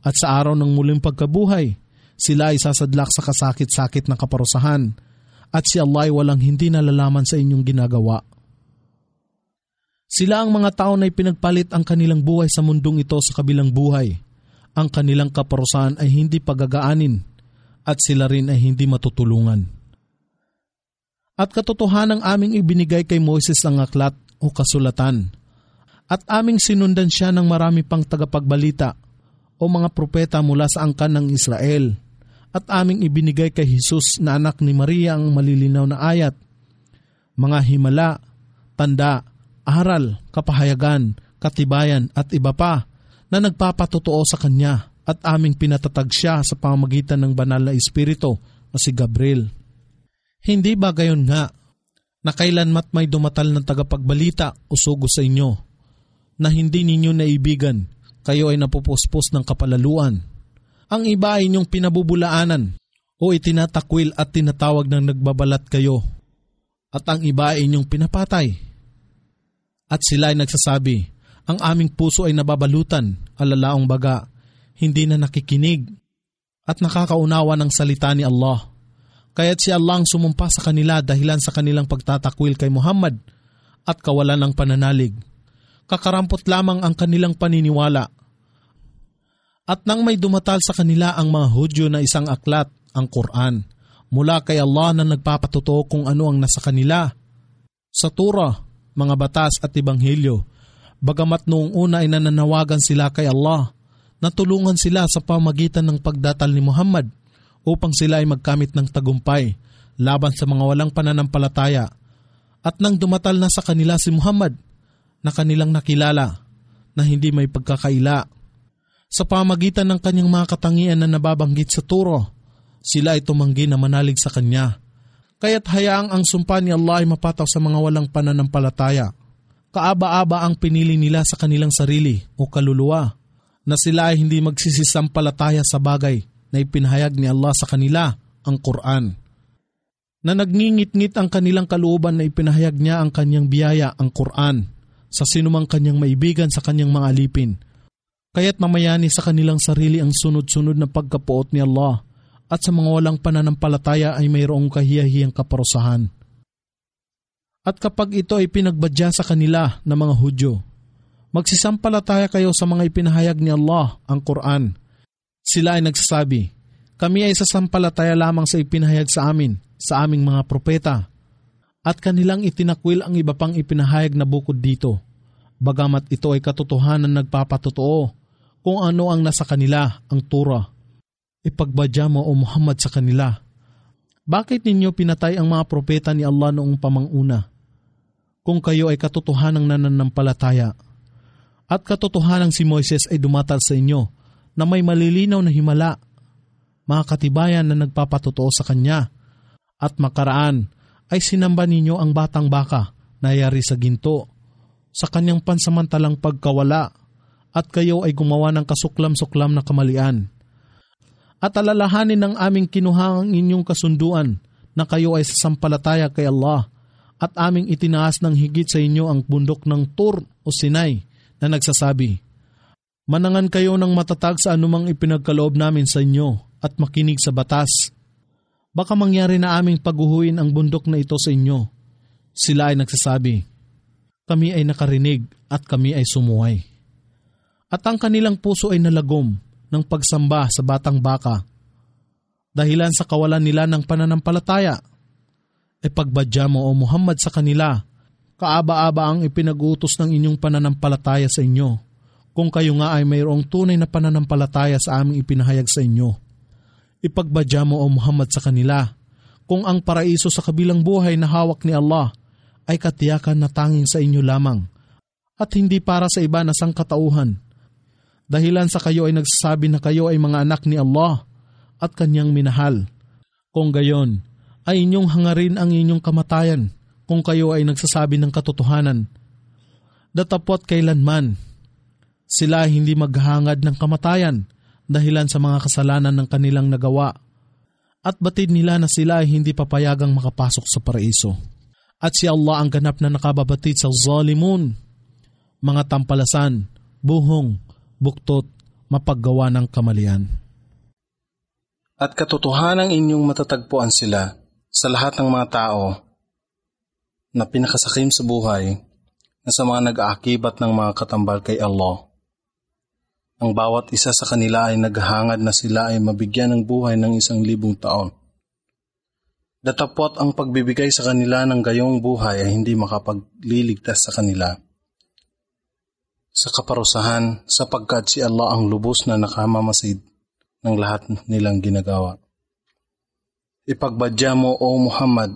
at sa araw ng muling pagkabuhay, sila ay sasadlak sa kasakit-sakit na kaparusahan at si Allah ay walang hindi nalalaman sa inyong ginagawa. Sila ang mga tao na ipinagpalit ang kanilang buhay sa mundong ito sa kabilang buhay. Ang kanilang kaparusahan ay hindi pagagaanin at sila rin ay hindi matutulungan. At katotohanan aming ibinigay kay Moses ang aklat o kasulatan. At aming sinundan siya ng marami pang tagapagbalita o mga propeta mula sa angkan ng Israel at aming ibinigay kay Jesus na anak ni Maria ang malilinaw na ayat. Mga himala, tanda, aral, kapahayagan, katibayan at iba pa na nagpapatotoo sa Kanya at aming pinatatag siya sa pamamagitan ng banal na Espiritu na si Gabriel. Hindi ba gayon nga na kailanmat may dumatal ng tagapagbalita o sugo sa inyo na hindi ninyo naibigan, kayo ay napupuspos ng kapalaluan. Ang iba ay inyong pinabubulaanan o itinatakwil at tinatawag ng nagbabalat kayo at ang iba ay inyong pinapatay. At sila ay nagsasabi, ang aming puso ay nababalutan, alalaong baga, hindi na nakikinig at nakakaunawa ng salita ni Allah. Kaya't si Allah ang sumumpa sa kanila dahilan sa kanilang pagtatakwil kay Muhammad at kawalan ng pananalig. Kakarampot lamang ang kanilang paniniwala. At nang may dumatal sa kanila ang mga Hudyo na isang aklat, ang Quran, mula kay Allah na nagpapatotoo kung ano ang nasa kanila. Sa Torah, mga batas at Ebanghelyo, Bagamat noong una ay nananawagan sila kay Allah, natulungan sila sa pamagitan ng pagdatal ni Muhammad upang sila ay magkamit ng tagumpay laban sa mga walang pananampalataya. At nang dumatal na sa kanila si Muhammad, na kanilang nakilala na hindi may pagkakaila. Sa pamagitan ng kanyang mga katangian na nababanggit sa turo, sila ay tumanggi na manalig sa kanya. Kaya't hayaang ang sumpa ni Allah ay mapataw sa mga walang pananampalataya kaaba-aba ang pinili nila sa kanilang sarili o kaluluwa na sila ay hindi magsisisampalataya sa bagay na ipinahayag ni Allah sa kanila, ang Quran. Na nagngingit-ngit ang kanilang kalooban na ipinahayag niya ang kanyang biyaya, ang Quran, sa sinumang kanyang maibigan sa kanyang mga alipin. Kaya't mamayani sa kanilang sarili ang sunod-sunod na pagkapuot ni Allah at sa mga walang pananampalataya ay mayroong kahiyahiyang kaparusahan at kapag ito ay pinagbadya sa kanila ng mga Hudyo. Magsisampalataya kayo sa mga ipinahayag ni Allah, ang Quran. Sila ay nagsasabi, kami ay sasampalataya lamang sa ipinahayag sa amin, sa aming mga propeta. At kanilang itinakwil ang iba pang ipinahayag na bukod dito. Bagamat ito ay katotohanan nagpapatotoo kung ano ang nasa kanila, ang Torah. Ipagbadya mo o Muhammad sa kanila. Bakit ninyo pinatay ang mga propeta ni Allah noong pamanguna? kung kayo ay katotohanang nananampalataya. At katotohanang si Moises ay dumatal sa inyo na may malilinaw na himala, mga katibayan na nagpapatotoo sa kanya. At makaraan ay sinamba ninyo ang batang baka na yari sa ginto sa kanyang pansamantalang pagkawala at kayo ay gumawa ng kasuklam-suklam na kamalian. At alalahanin ng aming kinuhang inyong kasunduan na kayo ay sasampalataya kay Allah at aming itinaas ng higit sa inyo ang bundok ng Tur o Sinai na nagsasabi, Manangan kayo ng matatag sa anumang ipinagkaloob namin sa inyo at makinig sa batas. Baka mangyari na aming paguhuin ang bundok na ito sa inyo. Sila ay nagsasabi, Kami ay nakarinig at kami ay sumuway. At ang kanilang puso ay nalagom ng pagsamba sa batang baka dahilan sa kawalan nila ng pananampalataya e pagbadya mo o Muhammad sa kanila. Kaaba-aba ang ipinag-utos ng inyong pananampalataya sa inyo. Kung kayo nga ay mayroong tunay na pananampalataya sa aming ipinahayag sa inyo. Ipagbadya mo o Muhammad sa kanila. Kung ang paraiso sa kabilang buhay na hawak ni Allah ay katiyakan na tanging sa inyo lamang at hindi para sa iba na sangkatauhan. Dahilan sa kayo ay nagsasabi na kayo ay mga anak ni Allah at kanyang minahal. Kung gayon, ay inyong hangarin ang inyong kamatayan kung kayo ay nagsasabi ng katotohanan. Datapot kailanman, sila hindi maghangad ng kamatayan dahilan sa mga kasalanan ng kanilang nagawa at batid nila na sila ay hindi papayagang makapasok sa paraiso. At si Allah ang ganap na nakababatid sa zalimun, mga tampalasan, buhong, buktot, mapaggawa ng kamalian. At katotohanan inyong matatagpuan sila sa lahat ng mga tao na pinakasakim sa buhay na sa mga nag-aakibat ng mga katambal kay Allah. Ang bawat isa sa kanila ay naghahangad na sila ay mabigyan ng buhay ng isang libong taon. Datapot ang pagbibigay sa kanila ng gayong buhay ay hindi makapagliligtas sa kanila. Sa kaparusahan sapagkat si Allah ang lubos na nakamamasid ng lahat nilang ginagawa. Ipagbadya mo, O Muhammad,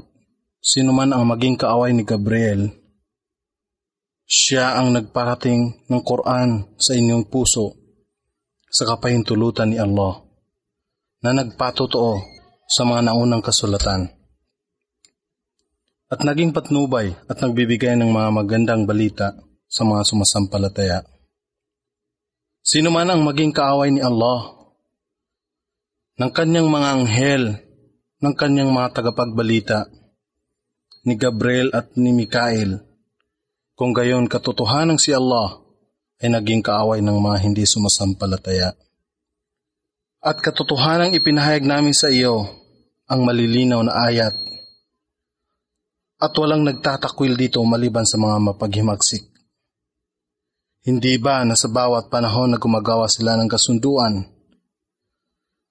sino man ang maging kaaway ni Gabriel, siya ang nagparating ng Quran sa inyong puso sa kapahintulutan ni Allah na nagpatotoo sa mga naunang kasulatan. At naging patnubay at nagbibigay ng mga magandang balita sa mga sumasampalataya. Sino man ang maging kaaway ni Allah, ng kanyang mga anghel, ng kanyang mga tagapagbalita, ni Gabriel at ni Mikael, kung gayon katotohanan si Allah ay naging kaaway ng mga hindi sumasampalataya. At katotohanang ipinahayag namin sa iyo ang malilinaw na ayat. At walang nagtatakwil dito maliban sa mga mapaghimagsik. Hindi ba na sa bawat panahon na gumagawa sila ng kasunduan,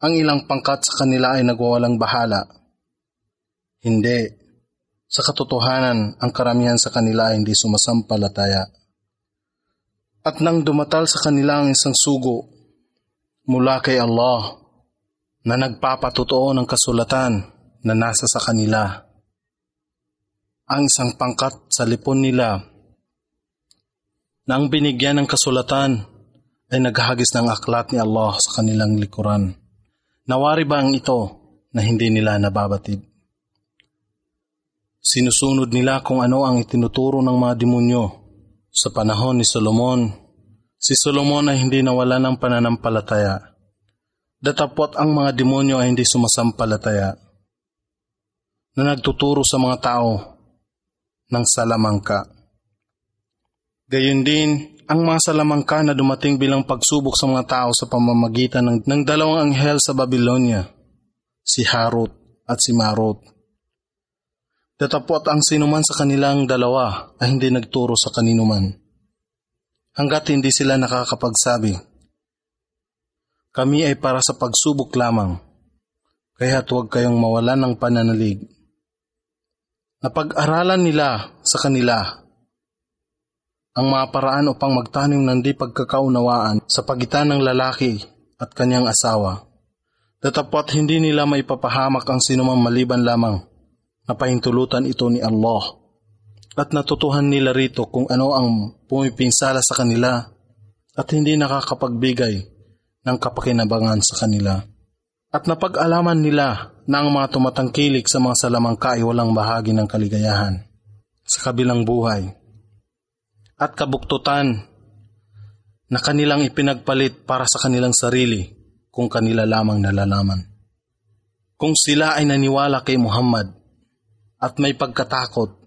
ang ilang pangkat sa kanila ay nagwawalang bahala? Hindi. Sa katotohanan, ang karamihan sa kanila ay hindi sumasampalataya. At nang dumatal sa kanila ang isang sugo, mula kay Allah na nagpapatotoo ng kasulatan na nasa sa kanila. Ang isang pangkat sa lipon nila na ang binigyan ng kasulatan ay naghahagis ng aklat ni Allah sa kanilang likuran. Nawari ba ang ito na hindi nila nababatid? Sinusunod nila kung ano ang itinuturo ng mga demonyo. Sa panahon ni Solomon, Si Solomon ay hindi nawala ng pananampalataya. Datapot ang mga demonyo ay hindi sumasampalataya na nagtuturo sa mga tao ng salamangka. Gayun din, ang mga salamangka na dumating bilang pagsubok sa mga tao sa pamamagitan ng, ng dalawang anghel sa Babylonia, si Harut at si Marut. Datapot ang sinuman sa kanilang dalawa ay hindi nagturo sa kaninuman hanggat hindi sila nakakapagsabi. Kami ay para sa pagsubok lamang, kaya huwag kayong mawalan ng pananalig. Napag-aralan nila sa kanila ang mga paraan upang magtanim ng di pagkakaunawaan sa pagitan ng lalaki at kanyang asawa. Datapot hindi nila may papahamak ang sinumang maliban lamang na pahintulutan ito ni Allah at natutuhan nila rito kung ano ang pumipinsala sa kanila at hindi nakakapagbigay ng kapakinabangan sa kanila. At napag-alaman nila na ang mga tumatangkilik sa mga salamangka ay walang bahagi ng kaligayahan sa kabilang buhay. At kabuktutan na kanilang ipinagpalit para sa kanilang sarili kung kanila lamang nalalaman. Kung sila ay naniwala kay Muhammad at may pagkatakot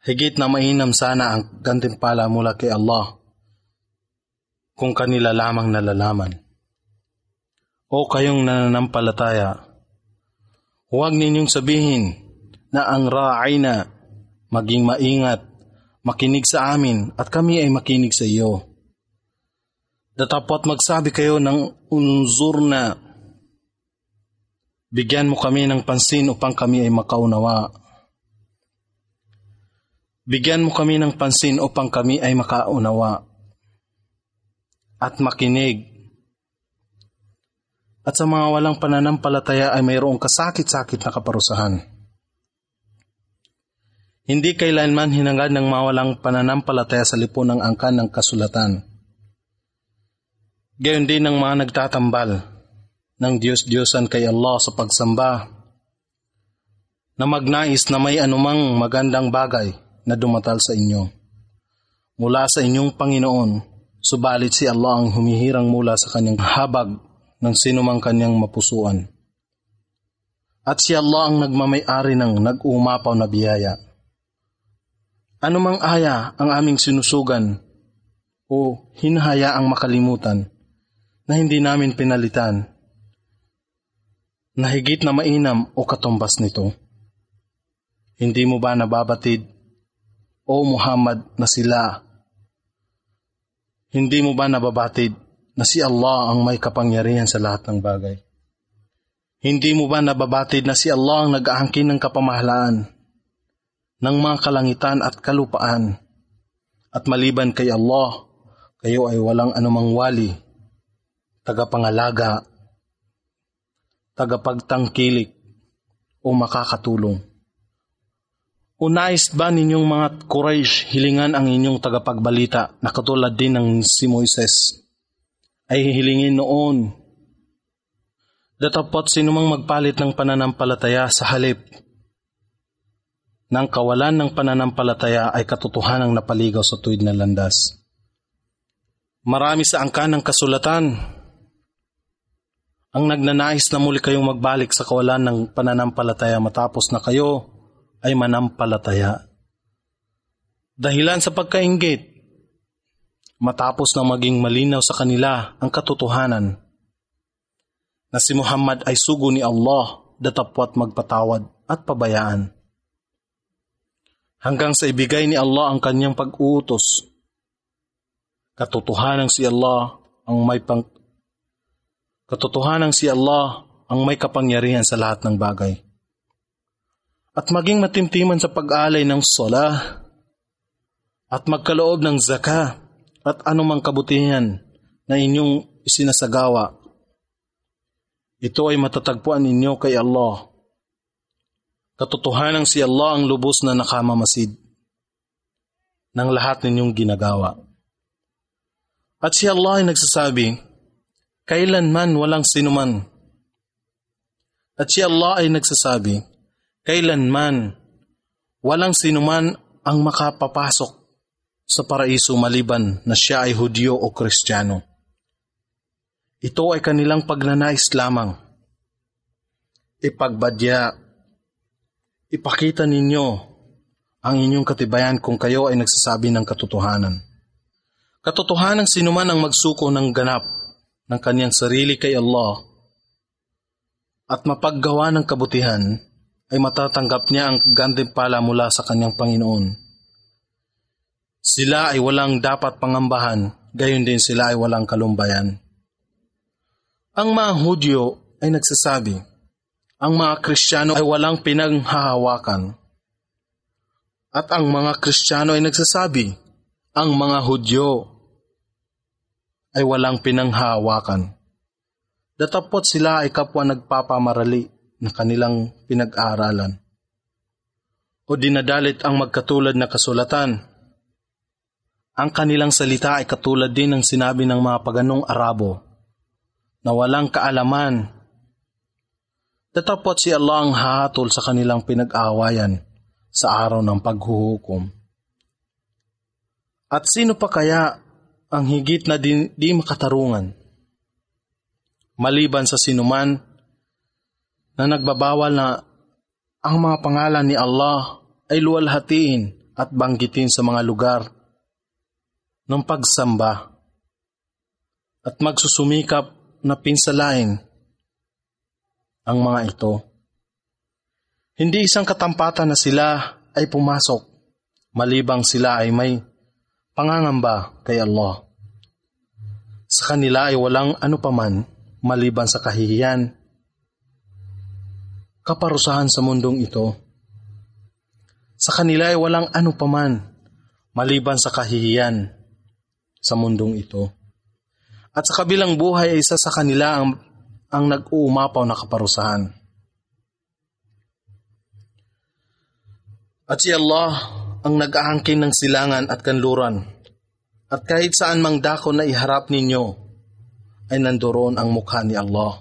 Higit na mainam sana ang gantimpala mula kay Allah kung kanila lamang nalalaman. O kayong nananampalataya, huwag ninyong sabihin na ang ra'ayna maging maingat, makinig sa amin at kami ay makinig sa iyo. Datapot magsabi kayo ng unzur na bigyan mo kami ng pansin upang kami ay makaunawa Bigyan mo kami ng pansin upang kami ay makaunawa at makinig. At sa mga walang pananampalataya ay mayroong kasakit-sakit na kaparusahan. Hindi kailanman hinangad ng mawalang pananampalataya sa lipon ng angkan ng kasulatan. Gayon din ng mga nagtatambal ng Diyos-Diyosan kay Allah sa pagsamba na magnais na may anumang magandang bagay na dumatal sa inyo. Mula sa inyong Panginoon, subalit si Allah ang humihirang mula sa kanyang habag ng sinumang kanyang mapusuan. At si Allah ang nagmamay-ari ng nag-uumapaw na biyaya. Anumang aya ang aming sinusugan o hinahayaang makalimutan na hindi namin pinalitan na higit na mainam o katumbas nito. Hindi mo ba nababatid o Muhammad na sila. Hindi mo ba nababatid na si Allah ang may kapangyarihan sa lahat ng bagay? Hindi mo ba nababatid na si Allah ang nag-aangkin ng kapamahalaan ng mga kalangitan at kalupaan At maliban kay Allah, kayo ay walang anumang wali, tagapangalaga, tagapagtangkilik, o makakatulong. Unais ba ninyong mga Quraysh hilingan ang inyong tagapagbalita na katulad din ng si Moises? Ay hilingin noon. Datapot sinumang magpalit ng pananampalataya sa halip ng kawalan ng pananampalataya ay katotohanang napaligaw sa tuwid na landas. Marami sa angkan ng kasulatan ang nagnanais na muli kayong magbalik sa kawalan ng pananampalataya matapos na kayo ay manampalataya. Dahilan sa pagkaingit, matapos na maging malinaw sa kanila ang katotohanan na si Muhammad ay sugo ni Allah datapwat magpatawad at pabayaan. Hanggang sa ibigay ni Allah ang kanyang pag-uutos. Katotohanan si Allah ang may pang Katotohanan si Allah ang may kapangyarihan sa lahat ng bagay at maging matimtiman sa pag-alay ng sola at magkaloob ng zaka at anumang kabutihan na inyong isinasagawa. Ito ay matatagpuan ninyo kay Allah. Katotohanan si Allah ang lubos na nakamamasid ng lahat ninyong ginagawa. At si Allah ay nagsasabi, kailanman walang sinuman. At si Allah ay nagsasabi, kailanman walang sinuman ang makapapasok sa paraiso maliban na siya ay Hudyo o Kristiyano. Ito ay kanilang pagnanais lamang. Ipagbadya, ipakita ninyo ang inyong katibayan kung kayo ay nagsasabi ng katotohanan. Katotohanan sinuman ang magsuko ng ganap ng kanyang sarili kay Allah at mapaggawa ng kabutihan ay matatanggap niya ang gantimpala mula sa kanyang Panginoon. Sila ay walang dapat pangambahan, gayon din sila ay walang kalumbayan. Ang mga Hudyo ay nagsasabi, ang mga Kristiyano ay walang pinanghahawakan. At ang mga Kristiyano ay nagsasabi, ang mga Hudyo ay walang pinanghahawakan. Datapot sila ay kapwa nagpapamarali na kanilang pinag-aaralan. O dinadalit ang magkatulad na kasulatan. Ang kanilang salita ay katulad din ng sinabi ng mga paganong Arabo na walang kaalaman. Tatapot si Allah ang hahatol sa kanilang pinag-aawayan sa araw ng paghuhukom. At sino pa kaya ang higit na di, di makatarungan? Maliban sa sinuman na nagbabawal na ang mga pangalan ni Allah ay luwalhatiin at banggitin sa mga lugar ng pagsamba at magsusumikap na pinsalain ang mga ito. Hindi isang katampatan na sila ay pumasok malibang sila ay may pangangamba kay Allah. Sa kanila ay walang ano paman maliban sa kahihiyan kaparusahan sa mundong ito. Sa kanila ay walang ano paman maliban sa kahihiyan sa mundong ito. At sa kabilang buhay ay isa sa kanila ang, ang nag-uumapaw na kaparusahan. At si Allah ang nag-aangkin ng silangan at kanluran. At kahit saan mang dako na iharap ninyo, ay nandoon ang mukha ni Allah.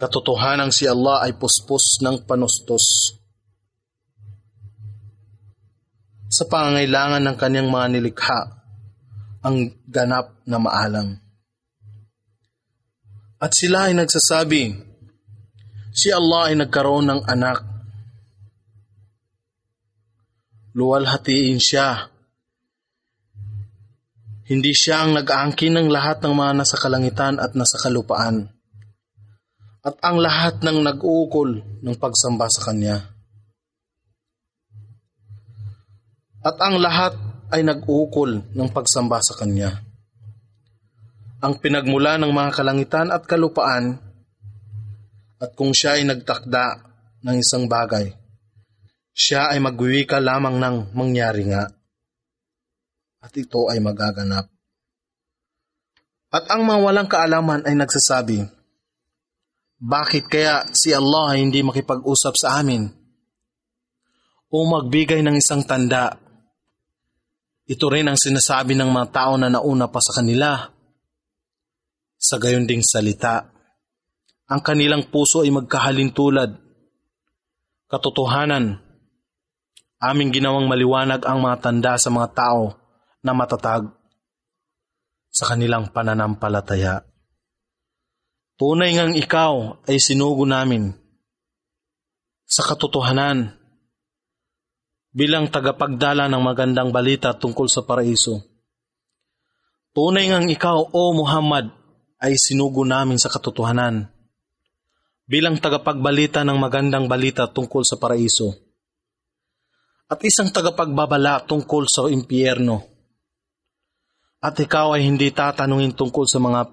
Katotohanan si Allah ay puspos ng panustos. Sa pangangailangan ng kanyang mga nilikha, ang ganap na maalam. At sila ay nagsasabi, si Allah ay nagkaroon ng anak. Luwalhatiin siya. Hindi siya ang nag-aangkin ng lahat ng mga nasa kalangitan at nasa kalupaan at ang lahat ng nag-uukol ng pagsamba sa Kanya. At ang lahat ay nag-uukol ng pagsamba sa Kanya. Ang pinagmula ng mga kalangitan at kalupaan at kung siya ay nagtakda ng isang bagay, siya ay magwiwika lamang ng mangyari nga. At ito ay magaganap. At ang mga walang kaalaman ay nagsasabi, Bakit kaya si Allah ay hindi makipag-usap sa amin? O magbigay ng isang tanda? Ito rin ang sinasabi ng mga tao na nauna pa sa kanila. Sa gayon ding salita, ang kanilang puso ay magkahalintulad. Katotohanan, aming ginawang maliwanag ang mga tanda sa mga tao na matatag sa kanilang pananampalataya. Tunay ngang ikaw ay sinugo namin sa katotohanan bilang tagapagdala ng magandang balita tungkol sa paraiso. Tunay ngang ikaw, O Muhammad, ay sinugo namin sa katotohanan bilang tagapagbalita ng magandang balita tungkol sa paraiso at isang tagapagbabala tungkol sa impyerno. At ikaw ay hindi tatanungin tungkol sa mga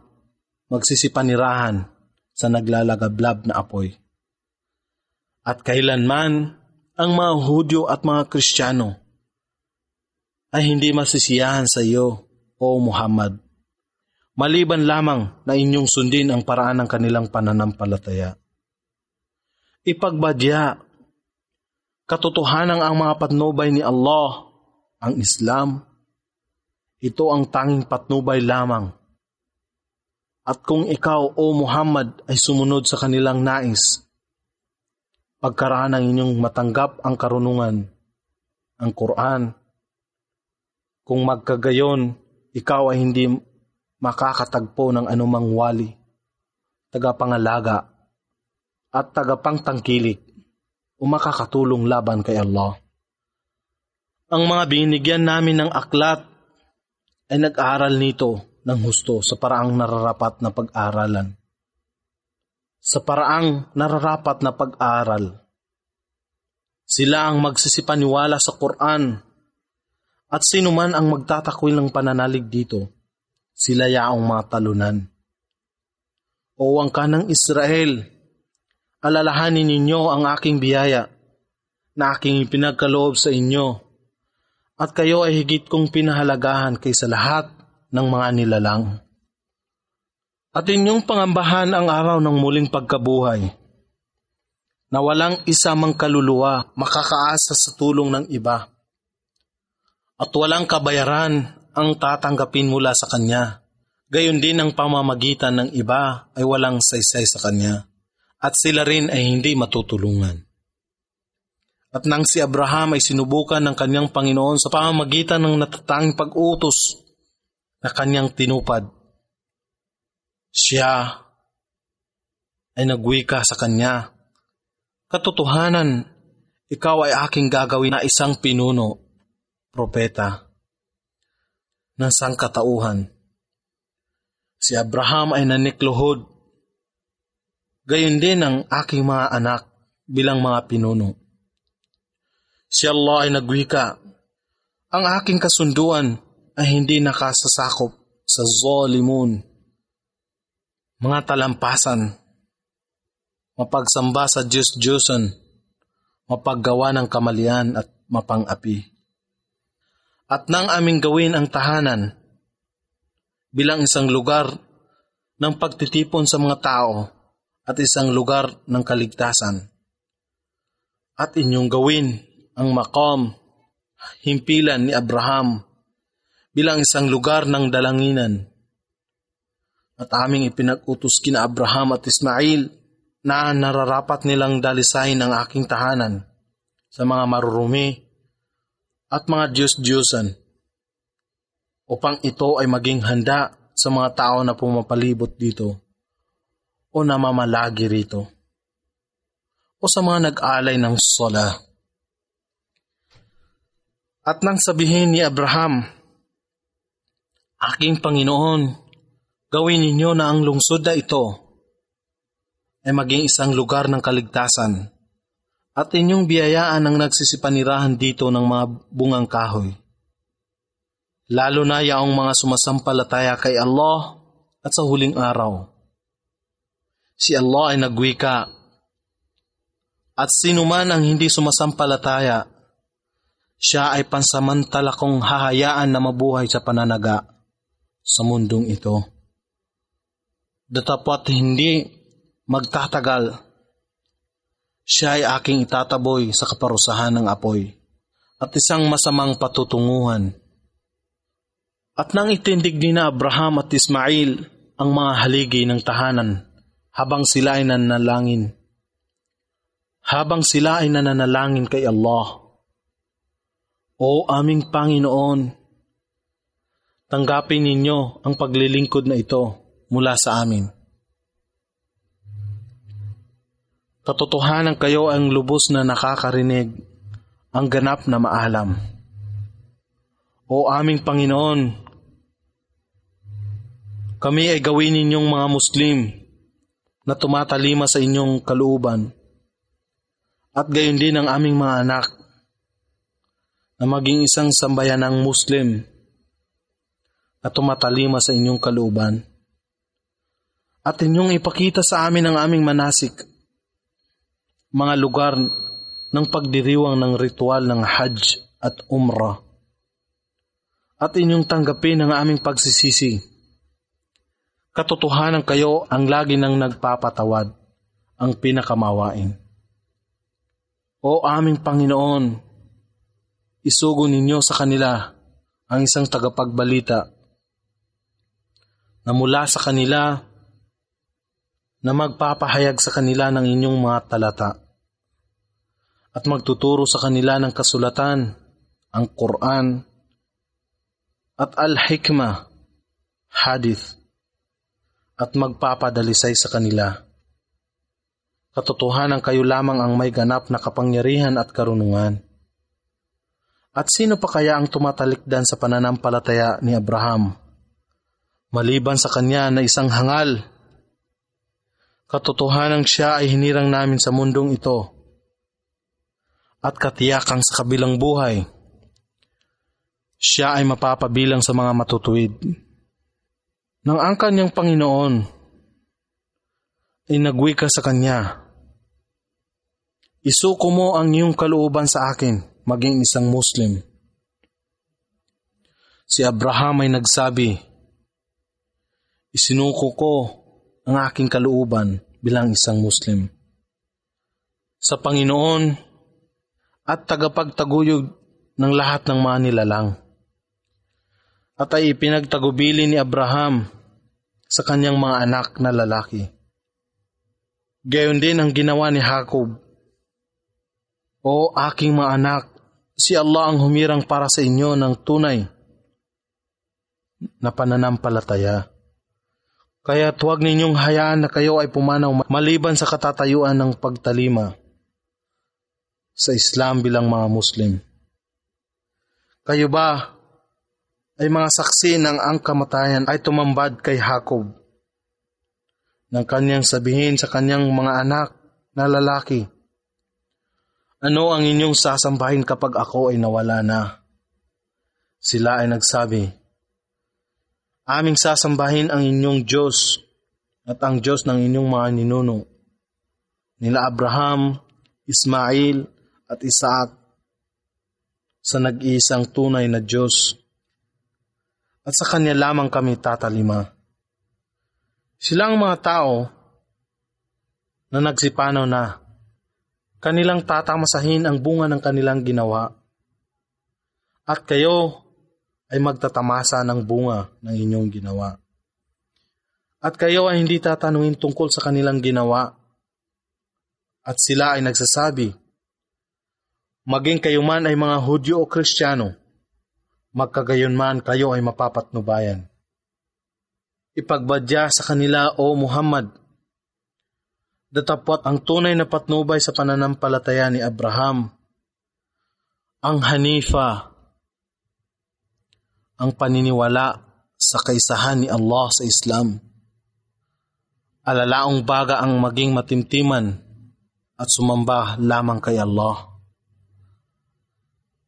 magsisipanirahan sa naglalagablab na apoy. At kailanman ang mga Hudyo at mga Kristiyano ay hindi masisiyahan sa iyo, O Muhammad maliban lamang na inyong sundin ang paraan ng kanilang pananampalataya. Ipagbadya, katotohanan ang mga patnubay ni Allah, ang Islam. Ito ang tanging patnubay lamang. At kung ikaw, O Muhammad, ay sumunod sa kanilang nais, pagkaraan ng inyong matanggap ang karunungan, ang Quran, kung magkagayon, ikaw ay hindi makakatagpo ng anumang wali, tagapangalaga, at tagapangtangkilik o makakatulong laban kay Allah. Ang mga binigyan namin ng aklat ay nag-aral nito ng husto sa paraang nararapat na pag-aralan. Sa paraang nararapat na pag-aral. Sila ang magsisipaniwala sa Quran at sino man ang magtatakwil ng pananalig dito sila yaong matalunan. O ang kanang Israel, alalahanin ninyo ang aking biyaya na aking ipinagkaloob sa inyo at kayo ay higit kong pinahalagahan kaysa lahat ng mga nilalang. At inyong pangambahan ang araw ng muling pagkabuhay na walang isa mang kaluluwa makakaasa sa tulong ng iba at walang kabayaran ang tatanggapin mula sa Kanya. Gayon din ang pamamagitan ng iba ay walang saysay sa Kanya at sila rin ay hindi matutulungan. At nang si Abraham ay sinubukan ng kanyang Panginoon sa pamamagitan ng natatanging pag-utos na kanyang tinupad, siya ay nagwika sa kanya. Katotohanan, ikaw ay aking gagawin na isang pinuno, propeta ng sangkatauhan. Si Abraham ay nanikluhod. Gayon din ang aking mga anak bilang mga pinuno. Si Allah ay nagwika, ang aking kasunduan ay hindi nakasasakop sa zolimun. Mga talampasan, mapagsamba sa Diyos-Diyosan, mapaggawa ng kamalian at mapang-api at nang aming gawin ang tahanan bilang isang lugar ng pagtitipon sa mga tao at isang lugar ng kaligtasan. At inyong gawin ang makom, himpilan ni Abraham bilang isang lugar ng dalanginan. At aming ipinag-utos kina Abraham at Ismail na nararapat nilang dalisahin ang aking tahanan sa mga marurumi at mga Diyos-Diyosan upang ito ay maging handa sa mga tao na pumapalibot dito o namamalagi rito o sa mga nag-alay ng sola. At nang sabihin ni Abraham, Aking Panginoon, gawin ninyo na ang lungsod na ito ay maging isang lugar ng kaligtasan at inyong biyayaan ang nagsisipanirahan dito ng mga bungang kahoy. Lalo na yaong mga sumasampalataya kay Allah at sa huling araw. Si Allah ay nagwika, At sino man ang hindi sumasampalataya, siya ay pansamantala kong hahayaan na mabuhay sa pananaga sa mundong ito. Datapot hindi magtatagal, siya ay aking itataboy sa kaparusahan ng apoy at isang masamang patutunguhan. At nang itindig ni na Abraham at Ismail ang mga haligi ng tahanan habang sila ay nanalangin. Habang sila ay nananalangin kay Allah. O aming Panginoon, tanggapin ninyo ang paglilingkod na ito mula sa amin. Katotohanan kayo ang lubos na nakakarinig, ang ganap na maalam. O aming Panginoon, kami ay gawin ninyong mga Muslim na tumatalima sa inyong kalooban. At gayon din ang aming mga anak na maging isang sambayanang Muslim na tumatalima sa inyong kalooban. At inyong ipakita sa amin ang aming manasik, mga lugar ng pagdiriwang ng ritual ng Hajj at Umrah at inyong tanggapin ang aming pagsisisi katotohanan kayo ang lagi nang nagpapatawad, ang pinakamawain. O aming Panginoon, isugo ninyo sa kanila ang isang tagapagbalita na mula sa kanila na magpapahayag sa kanila ng inyong mga talata at magtuturo sa kanila ng kasulatan, ang Quran at Al-Hikmah, Hadith, at magpapadalisay sa kanila. Katotohanan kayo lamang ang may ganap na kapangyarihan at karunungan. At sino pa kaya ang tumatalikdan sa pananampalataya ni Abraham? Maliban sa kanya na isang hangal. Katotohanan siya ay hinirang namin sa mundong ito. At katiyakang sa kabilang buhay. Siya ay mapapabilang sa mga matutuwid nang ang kanyang Panginoon ay nagwika sa kanya, Isuko mo ang iyong kalooban sa akin, maging isang Muslim. Si Abraham ay nagsabi, Isinuko ko ang aking kalooban bilang isang Muslim. Sa Panginoon at tagapagtaguyod ng lahat ng mga nilalang. At ay ipinagtagubili ni Abraham sa kanyang mga anak na lalaki. Gayon din ang ginawa ni Jacob. O aking mga anak, si Allah ang humirang para sa inyo ng tunay na pananampalataya. Kaya tuwag ninyong hayaan na kayo ay pumanaw maliban sa katatayuan ng pagtalima sa Islam bilang mga Muslim. Kayo ba ay mga saksi ng ang kamatayan ay tumambad kay Jacob nang kanyang sabihin sa kanyang mga anak na lalaki, Ano ang inyong sasambahin kapag ako ay nawala na? Sila ay nagsabi, Aming sasambahin ang inyong Diyos at ang Diyos ng inyong mga ninuno, nila Abraham, Ismail at Isaac sa nag-iisang tunay na Diyos. At sa Kanya lamang kami tatalima. Silang mga tao na nagsipanaw na kanilang tatamasahin ang bunga ng kanilang ginawa. At kayo ay magtatamasa ng bunga ng inyong ginawa. At kayo ay hindi tatanungin tungkol sa kanilang ginawa. At sila ay nagsasabi, maging kayo man ay mga Hudyo o Kristiyano, magkagayon man kayo ay mapapatnubayan. Ipagbadya sa kanila, O Muhammad, datapot ang tunay na patnubay sa pananampalataya ni Abraham, ang Hanifa, ang paniniwala sa kaisahan ni Allah sa Islam. Alalaong baga ang maging matimtiman at sumamba lamang kay Allah.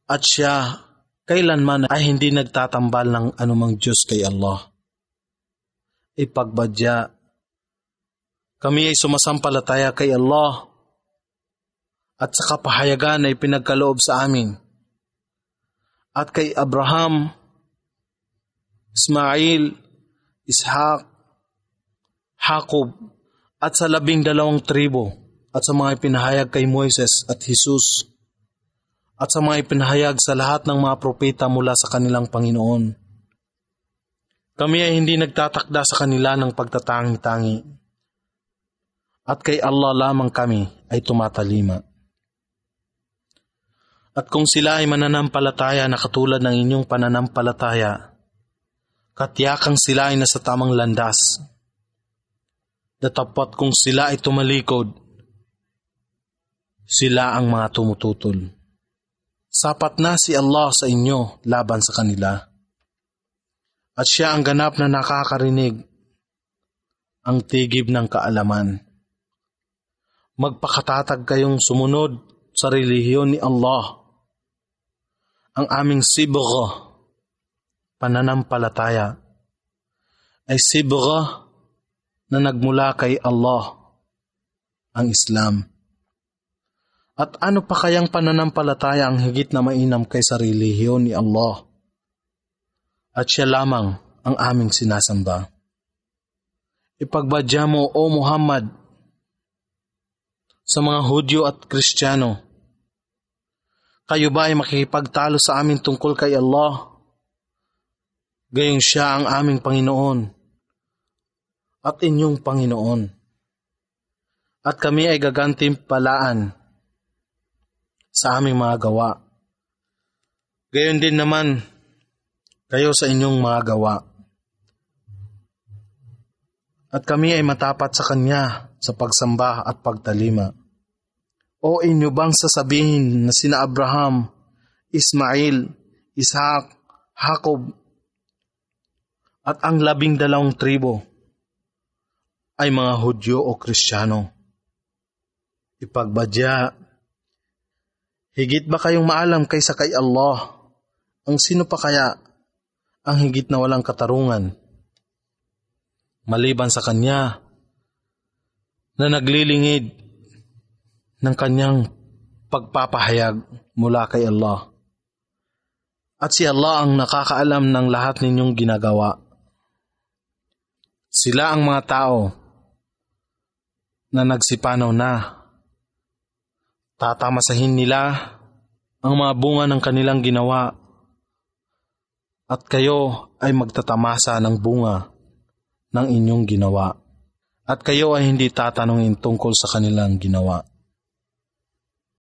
At siya kailanman ay hindi nagtatambal ng anumang Diyos kay Allah. Ipagbadya, kami ay sumasampalataya kay Allah at sa kapahayagan ay pinagkaloob sa amin. At kay Abraham, Ismail, Ishaq, Jacob, at sa labing dalawang tribo, at sa mga ipinahayag kay Moises at Jesus, at sa mga ipinahayag sa lahat ng mga propeta mula sa kanilang Panginoon. Kami ay hindi nagtatakda sa kanila ng pagtatangi-tangi. At kay Allah lamang kami ay tumatalima. At kung sila ay mananampalataya na katulad ng inyong pananampalataya, katiyakang sila ay nasa tamang landas. Datapat kung sila ay tumalikod, sila ang mga tumututol. Sapat na si Allah sa inyo laban sa kanila. At siya ang ganap na nakakarinig ang tigib ng kaalaman. Magpakatatag kayong sumunod sa relihiyon ni Allah. Ang aming sibgha, pananampalataya, ay sibgha na nagmula kay Allah, ang Islam. At ano pa kayang pananampalataya ang higit na mainam kaysa relihiyon ni Allah? At siya lamang ang aming sinasamba. Ipagbadya mo, O Muhammad, sa mga Hudyo at Kristiyano, kayo ba ay makikipagtalo sa amin tungkol kay Allah? Gayong siya ang aming Panginoon at inyong Panginoon. At kami ay gagantimpalaan sa aming mga gawa. Gayon din naman kayo sa inyong mga gawa. At kami ay matapat sa Kanya sa pagsamba at pagtalima. O inyo bang sasabihin na sina Abraham, Ismail, Ishaq, Jacob, at ang labing dalawang tribo ay mga Hudyo o Kristiyano? Ipagbadya, higit ba kayong maalam kaysa kay Allah? Ang sino pa kaya ang higit na walang katarungan? Maliban sa Kanya, na naglilingid ng kanyang pagpapahayag mula kay Allah. At si Allah ang nakakaalam ng lahat ninyong ginagawa. Sila ang mga tao na nagsipanaw na. Tatamasahin nila ang mga bunga ng kanilang ginawa at kayo ay magtatamasa ng bunga ng inyong ginawa at kayo ay hindi tatanungin tungkol sa kanilang ginawa.